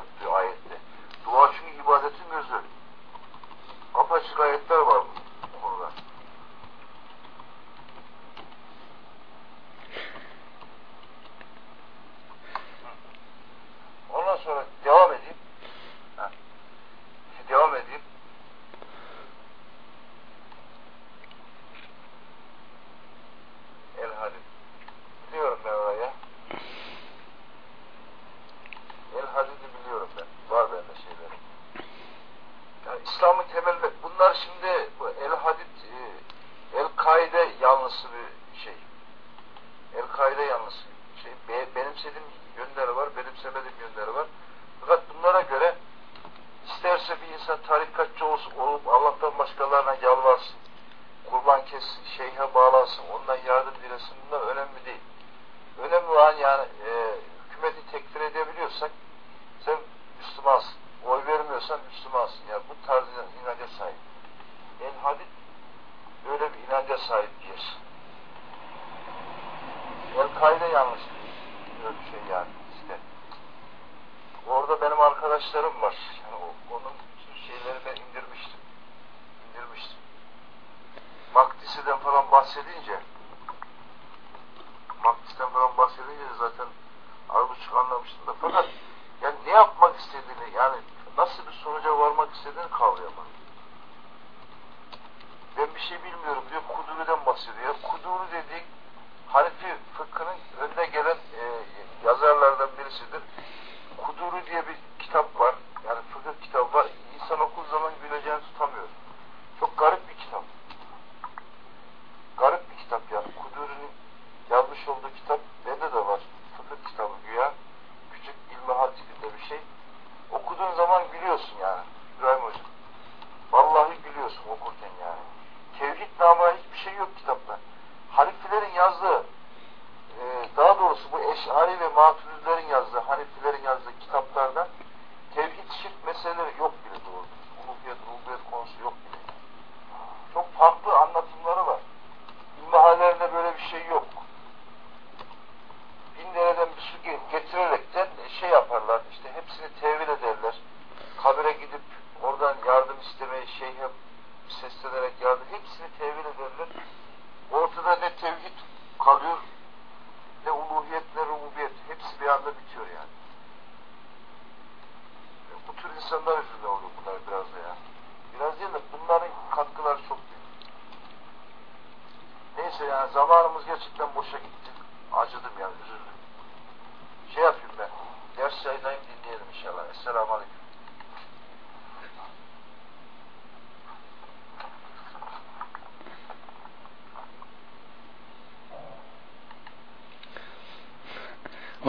months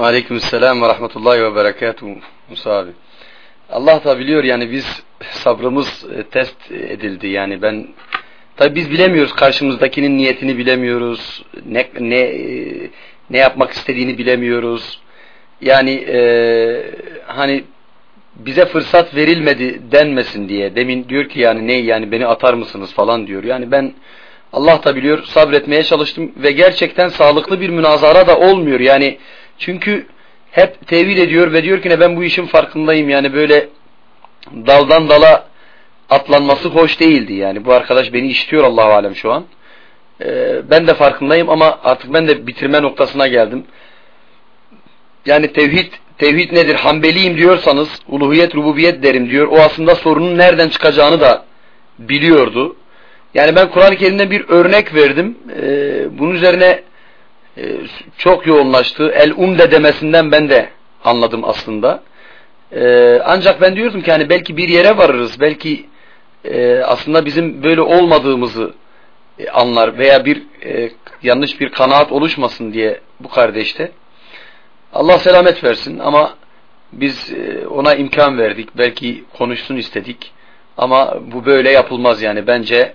Aleyküm selam ve rahmetullahi ve berekatuhu. Musa abi. Allah da biliyor yani biz sabrımız e, test edildi. Yani ben tabi biz bilemiyoruz karşımızdakinin niyetini bilemiyoruz. Ne ne e, ne yapmak istediğini bilemiyoruz. Yani e, hani bize fırsat verilmedi denmesin diye. Demin diyor ki yani ne yani beni atar mısınız falan diyor. Yani ben Allah da biliyor sabretmeye çalıştım ve gerçekten sağlıklı bir münazara da olmuyor. Yani çünkü hep tevil ediyor ve diyor ki ne ben bu işin farkındayım yani böyle daldan dala atlanması hoş değildi yani bu arkadaş beni istiyor Allahu alem şu an. Ee, ben de farkındayım ama artık ben de bitirme noktasına geldim. Yani tevhid tevhid nedir? Hanbeliyim diyorsanız uluhiyet rububiyet derim diyor. O aslında sorunun nereden çıkacağını da biliyordu. Yani ben Kur'an-ı Kerim'den bir örnek verdim. Ee, bunun üzerine çok yoğunlaştı. El umde demesinden ben de anladım aslında. Ee, ancak ben diyordum ki hani belki bir yere varırız. Belki e, aslında bizim böyle olmadığımızı e, anlar veya bir e, yanlış bir kanaat oluşmasın diye bu kardeşte. Allah selamet versin ama biz e, ona imkan verdik. Belki konuşsun istedik. Ama bu böyle yapılmaz yani. Bence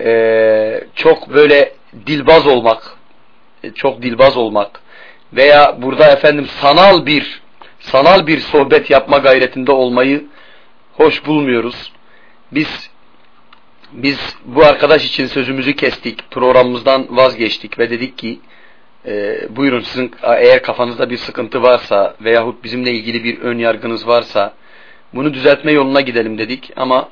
e, çok böyle dilbaz olmak, e, çok dilbaz olmak veya burada efendim sanal bir sanal bir sohbet yapma gayretinde olmayı hoş bulmuyoruz. Biz biz bu arkadaş için sözümüzü kestik, programımızdan vazgeçtik ve dedik ki e, buyurun sizin eğer kafanızda bir sıkıntı varsa veyahut bizimle ilgili bir ön yargınız varsa bunu düzeltme yoluna gidelim dedik ama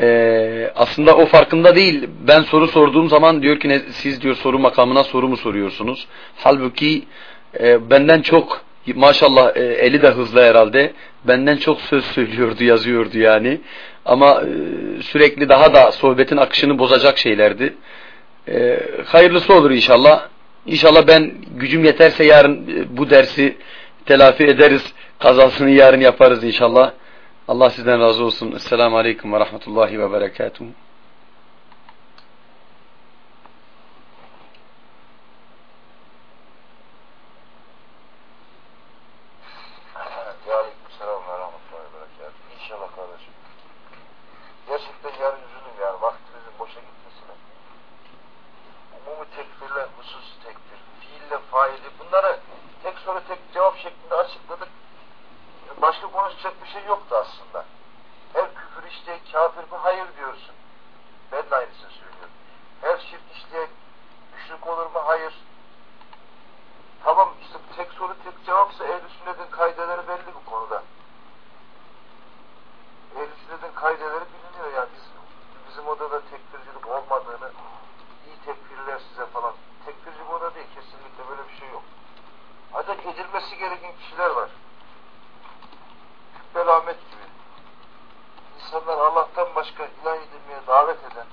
e, aslında o farkında değil. Ben soru sorduğum zaman diyor ki ne, siz diyor soru makamına soru mu soruyorsunuz? Halbuki e, benden çok maşallah e, eli de hızlı herhalde. Benden çok söz söylüyordu, yazıyordu yani. Ama e, sürekli daha da sohbetin akışını bozacak şeylerdi. E, hayırlısı olur inşallah. İnşallah ben gücüm yeterse yarın e, bu dersi telafi ederiz. Kazasını yarın yaparız inşallah. Allah sizden razı olsun. Esselamu Aleyküm ve Rahmetullahi ve Berekatuhu. Aleykümselam ve rahmetullahi ve berekatuhu. İnşallah kardeşim. Gerçekten yarın üzüldüm yani vaktimizin boşa gitmesine. Umumi tekbirle husus tekbir, fiille faili bunları tek soru tek cevap şeklinde açıkladık. Başka konuşacak bir şey yoktu aslında. Her küfür işleyen kafir mi? Hayır diyorsun. Ben de aynısını söylüyorum. Her şirk işleyen müşrik olur mu? Hayır. Tamam işte tek soru tek cevapsa ehl-i sünnetin kaideleri belli bu konuda. Ehl-i sünnetin kaideleri biliniyor yani biz, bizim odada tekfircilik olmadığını iyi tekfirler size falan. Tekfirci bu oda değil kesinlikle böyle bir şey yok. Ancak edilmesi gereken kişiler var. Cübbel Ahmet gibi. İnsanlar Allah'tan başka ilah edilmeye davet eden,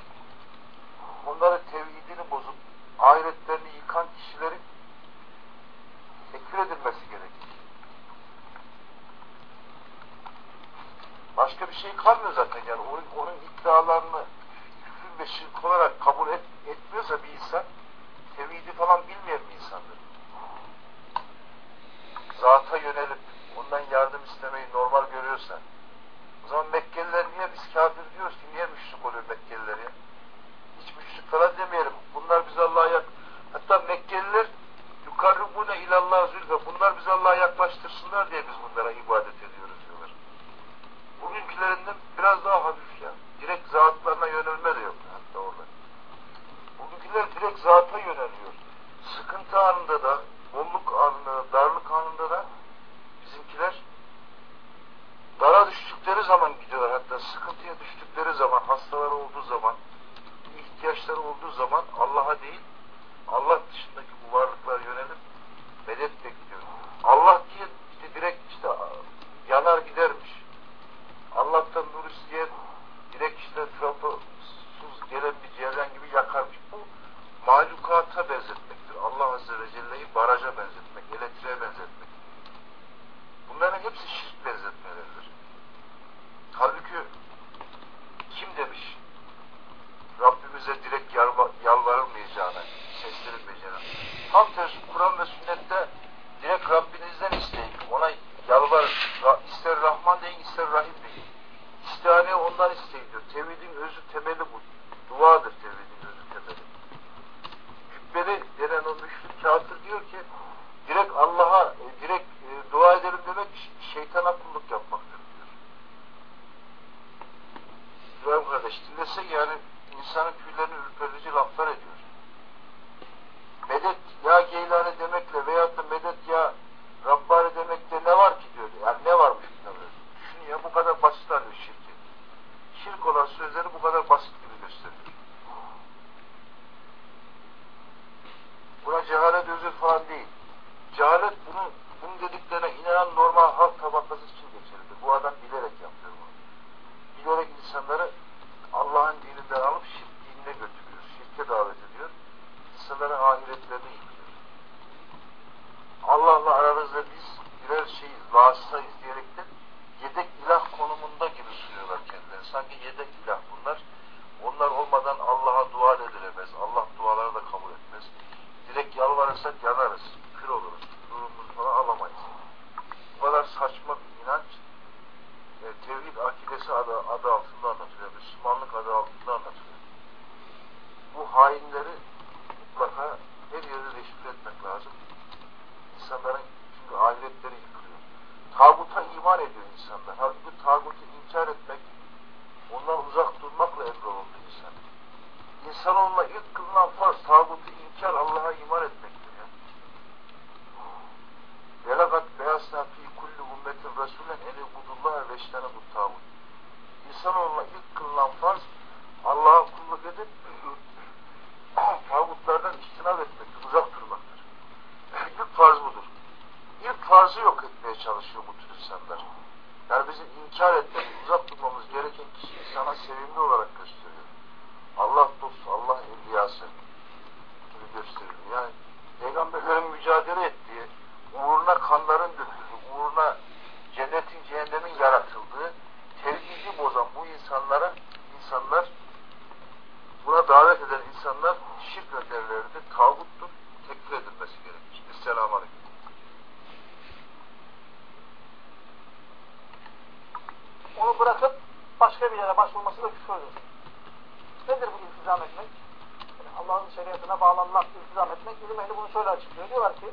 Allah'ın şeriatına bağlanmak, iltizam etmek. İlim ehli bunu şöyle açıklıyor. Diyorlar ki,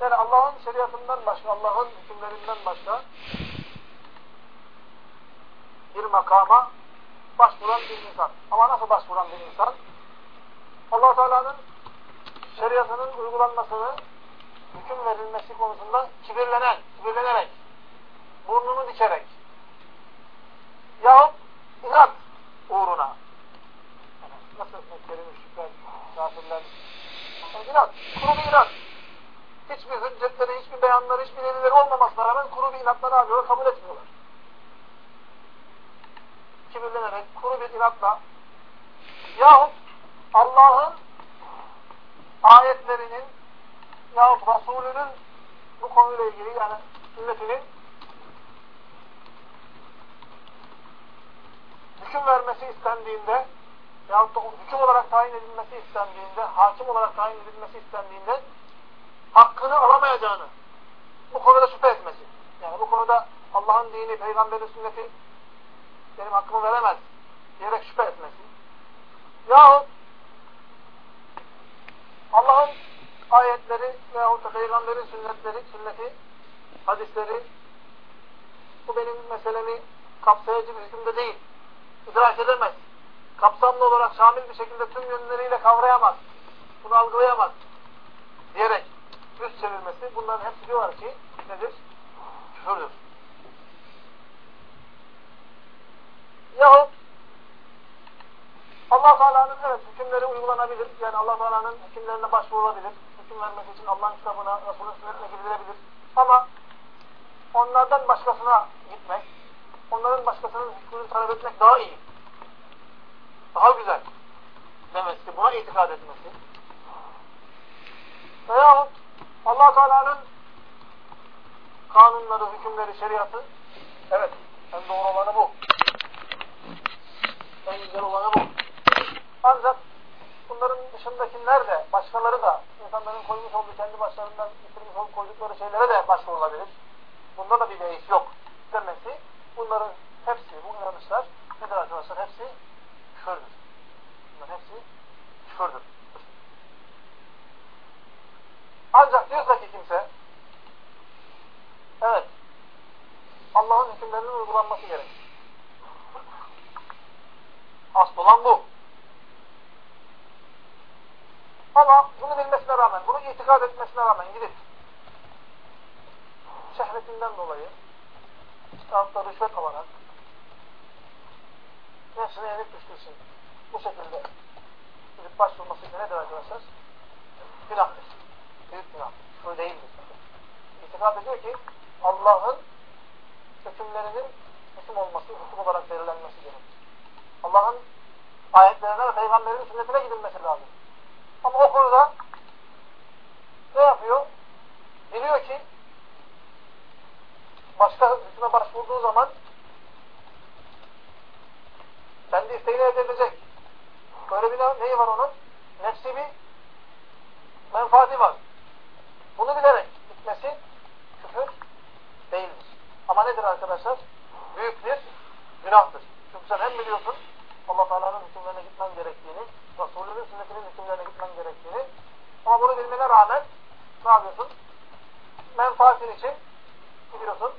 yani Allah'ın şeriatından başka, Allah'ın hükümlerinden başka bir makama başvuran bir insan. Ama nasıl başvuran bir insan? allah Teala'nın şeriatının uygulanmasını, hüküm verilmesi konusunda kibirlenen, kibirlenerek, burnunu dikerek yahut inat uğruna nasıl mekkerin müşrikler kafirler. İnat, kuru bir inat. Hiçbir hüccetleri, hiçbir beyanları, hiçbir delilleri olmamasına rağmen kuru bir inatla ne yapıyorlar? Kabul etmiyorlar. Kibirlenerek, kuru bir inatla yahut Allah'ın ayetlerinin yahut Resulünün bu konuyla ilgili yani ümmetinin hüküm vermesi istendiğinde yahut da hüküm olarak tayin edilmesi istendiğinde, hakim olarak tayin edilmesi istendiğinde hakkını alamayacağını, bu konuda şüphe etmesi. Yani bu konuda Allah'ın dini, peygamberin sünneti benim hakkımı veremez diyerek şüphe etmesi. Yahut Allah'ın ayetleri veyahut da peygamberin sünnetleri, sünneti, hadisleri bu benim meselemi kapsayıcı bir hükümde değil. İdrak edemez Kapsamlı olarak şamil bir şekilde tüm yönleriyle kavrayamaz. Bunu algılayamaz. Diyerek yüz çevirmesi bunların hepsi diyorlar ki nedir? Küfürdür. Yahut allah Teala'nın evet hükümleri uygulanabilir. Yani allah Teala'nın hükümlerine başvurulabilir. Hüküm vermesi için Allah'ın kitabına, Resul'ün sünnetine gidilebilir. Ama onlardan başkasına gitmek, onların başkasının hükmünü talep etmek daha iyi. Daha güzel demesi, buna itikad etmesi. Veyahut allah Teala'nın kanunları, hükümleri, şeriatı evet, en doğru olanı bu. En güzel olanı bu. Ancak bunların dışındakiler de, başkaları da insanların koymuş olduğu kendi başlarından getirmiş olup koydukları şeylere de başvurulabilir. Bunda da bir beis yok demesi bunların hepsi, bu inanışlar nedir arkadaşlar? Hepsi küfürdür. Bunların hepsi küfürdür. Ancak diyorsa ki kimse evet Allah'ın hükümlerinin uygulanması gerekir. Asıl olan bu. Ama bunu bilmesine rağmen, bunu itikad etmesine rağmen gidip şehvetinden dolayı İstihapta rüşvet alarak nefsine yenik düştüğü için bu şekilde gidip başvurması nedir arkadaşlar? Günahtır. Büyük günah. Küfür değildir. İtikad ediyor ki Allah'ın hükümlerinin hüküm olması, hüküm olarak belirlenmesi gerekir. Allah'ın ayetlerine ve peygamberin sünnetine gidilmesi lazım. Ama o konuda ne yapıyor? Biliyor ki başka hüküme başvurduğu zaman kendi isteğini elde edecek. Böyle bir neyi var onun? Nefsi bir menfaati var. Bunu bilerek gitmesi küfür değildir. Ama nedir arkadaşlar? Büyük bir günahtır. Çünkü sen hem biliyorsun Allah Teala'nın hükümlerine gitmen gerektiğini, Resulünün sünnetinin hükümlerine gitmen gerektiğini ama bunu bilmene rağmen ne yapıyorsun? Menfaatin için gidiyorsun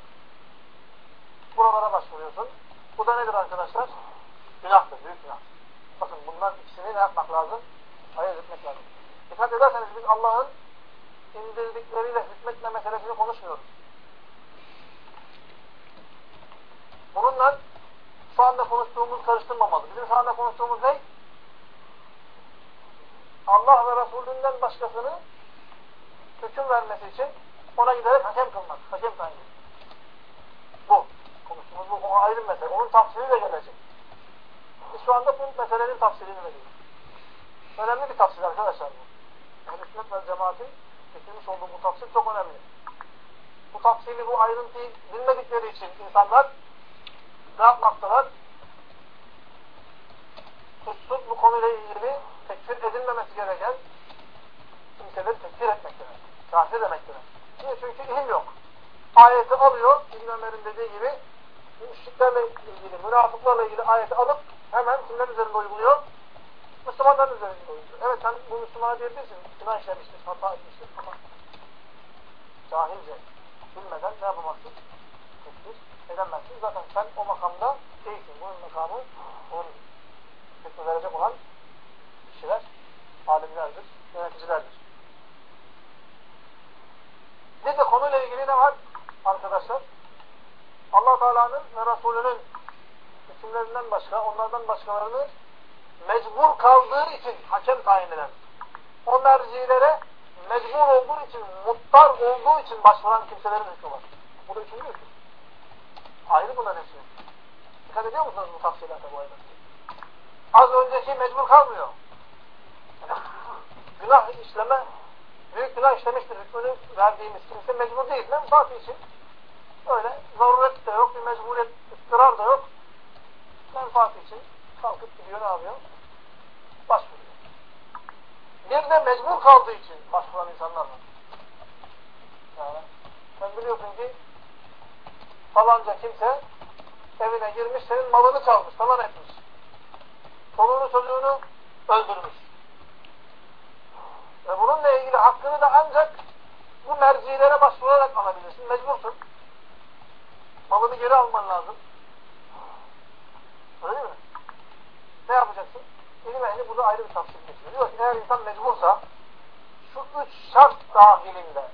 buralara başvuruyorsun. Bu da nedir arkadaşlar? Günahtır, büyük günah. Bakın bunlar ikisini ne yapmak lazım? Ayırt etmek lazım. Dikkat ederseniz biz Allah'ın indirdikleriyle hükmetme meselesini konuşmuyoruz. Bununla şu anda konuştuğumuz karıştırmamalı. Bizim şu anda konuştuğumuz ne? Allah ve Resulünden başkasını hüküm vermesi için ona giderek hakem kılmak, hakem tayin Bu. Konuştuğumuz bu o ayrı mesele. Onun tafsiri de gelecek. Şu anda bu meselenin tafsirini veriyoruz. Önemli bir tafsir arkadaşlar bu. Ehl-i sünnet ve cemaatin getirmiş olduğu bu tafsir çok önemli. Bu tafsili, bu ayrıntıyı bilmedikleri için insanlar ne yapmaktalar? Suçsuz bu konuyla ilgili tekfir edilmemesi gereken kimseleri tekfir etmektedir. Kafir demektedir. Niye? Çünkü ilim yok. Ayeti alıyor, İbn Ömer'in dediği gibi müşriklerle ilgili, münafıklarla ilgili ayeti alıp hemen kimler üzerinde uyguluyor? Müslümanların üzerinde uyguluyor. Evet sen bu Müslümana diyebilirsin. Günah işlemiştir, hata etmiştir ama cahilce, bilmeden ne yapamazsın? Tekfir edemezsin. Zaten sen o makamda değilsin. Bunun makamı, onun hükmü verecek olan kişiler, alimlerdir, yöneticilerdir. Bir de konuyla ilgili ne var arkadaşlar? allah Teala'nın ve Resulünün hükümlerinden başka, onlardan başkalarını mecbur kaldığı için hakem tayin eden, o mercilere mecbur olduğu için, muttar olduğu için başvuran kimselerin hükmü var. Bu da üçüncü hüküm. Ayrı bunların hepsi. Dikkat ediyor musunuz bu tafsilata bu ayda? Az önceki mecbur kalmıyor. günah işleme, büyük günah işlemiştir hükmünü verdiğimiz kimse mecbur değil. Menfaati için öyle zaruret de yok, bir mecburiyet, ıstırar da yok. Menfaati için kalkıp gidiyor ne yapıyor? Başvuruyor. Bir de mecbur kaldığı için başvuran insanlar var. Yani sen biliyorsun ki falanca kimse evine girmiş, senin malını çalmış, falan etmiş. Çoluğunu çocuğunu öldürmüş. Ve bununla ilgili hakkını da ancak mercilere başvurarak alabilirsin. Mecbursun. Malını geri alman lazım. Öyle mi? Ne yapacaksın? İlim ehli burada ayrı bir tafsir getiriyor. Diyor ki eğer insan mecbursa şu üç şart dahilinde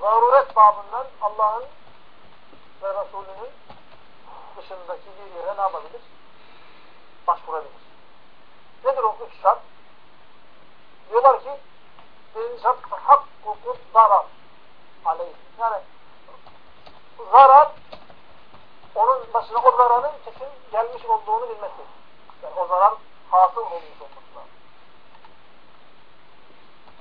zaruret babından Allah'ın ve Resulünün dışındaki bir yere ne yapabilir? Başvurabilir. Nedir o üç şart? Diyorlar ki birinci şart hakkuku zarar aleyh. Yani zarar onun başına o zararın kesin gelmiş olduğunu bilmesi. Yani o zarar hasıl olmuş olması.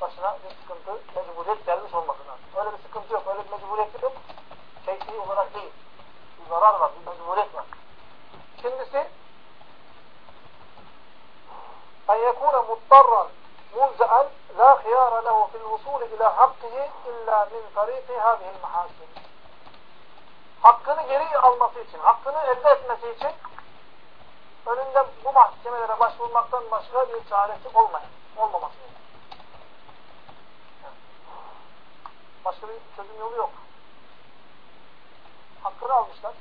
Başına bir sıkıntı, mecburiyet gelmiş olması lazım. Öyle bir sıkıntı yok, öyle bir mecburiyet yok. Keyfi olarak değil. Bir zarar var, bir mecburiyet var. İkincisi en yekune muttarran mulza'an la khiyara lehu fil vusul ila hakkihi illa min tariqi hadihi'l mahasin. Hakkını geri alması için, hakkını elde etmesi için önünde bu mahkemelere başvurmaktan başka bir çaresi olmayan, olmaması gerekir. Başka bir çözüm yolu yok. Hakkını almışlar.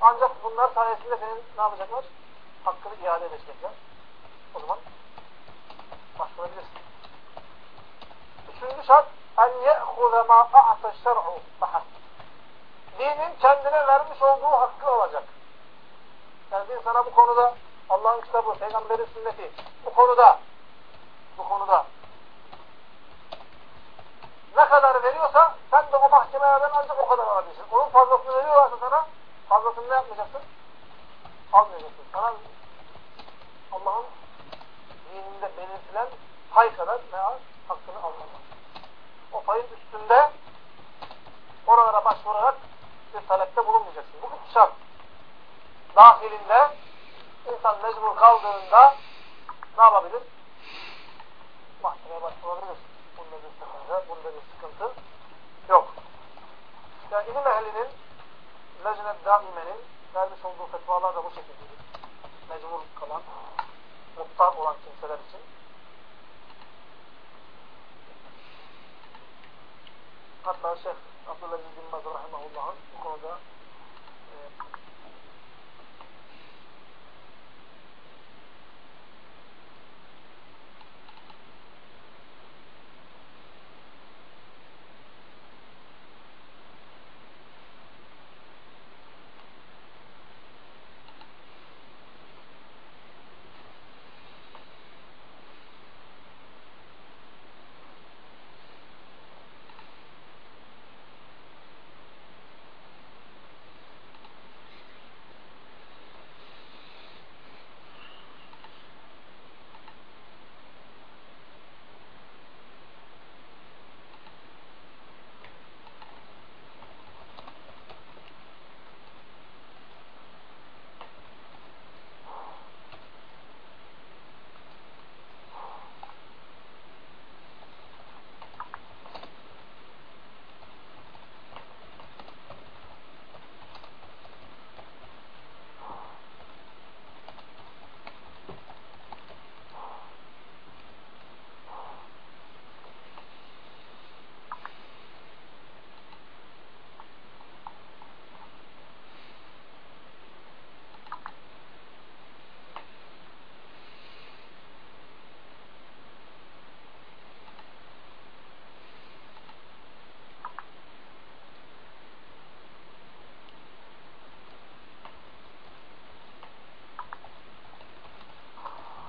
Ancak bunlar sayesinde senin ne yapacaklar? Hakkını iade edecekler. O zaman başvurabilirsin. Üçüncü şart en ye'huze ma a'ta şer'u fahat. Dinin kendine vermiş olduğu hakkı alacak. Yani din sana bu konuda Allah'ın kitabı, peygamberin sünneti bu konuda bu konuda ne kadar veriyorsa sen de o mahkemelerden ancak o kadar alabilirsin. Onun fazlasını veriyorlarsa sana fazlasını ne yapmayacaksın? Almayacaksın. Sana Allah'ın dininde belirtilen pay kadar al? Hakkını almalı. O payın üstünde oralara başvurarak bir talepte bulunmayacaksın. Bu şart. Dahilinde insan mecbur kaldığında ne yapabilir? Mahkemeye başvurabilir. Bunda bir sıkıntı, bunda bir sıkıntı yok. Yani ilim ehlinin lejnet daimenin vermiş olduğu fetvalar da bu şekildedir. Mecbur kalan, muhtar olan kimseler için. Hatta Şeyh Abdülaziz bin Baz Rahimahullah'ın bu konuda e,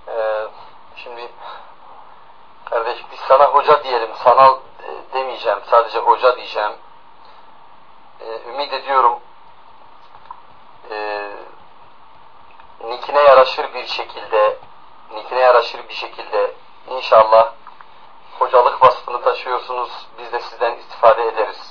Ee, şimdi kardeş biz sana hoca diyelim, sanal e, demeyeceğim, sadece hoca diyeceğim. Ee, ümit ediyorum e, nikine yaraşır bir şekilde nikine yaraşır bir şekilde inşallah hocalık vasfını taşıyorsunuz. Biz de sizden istifade ederiz.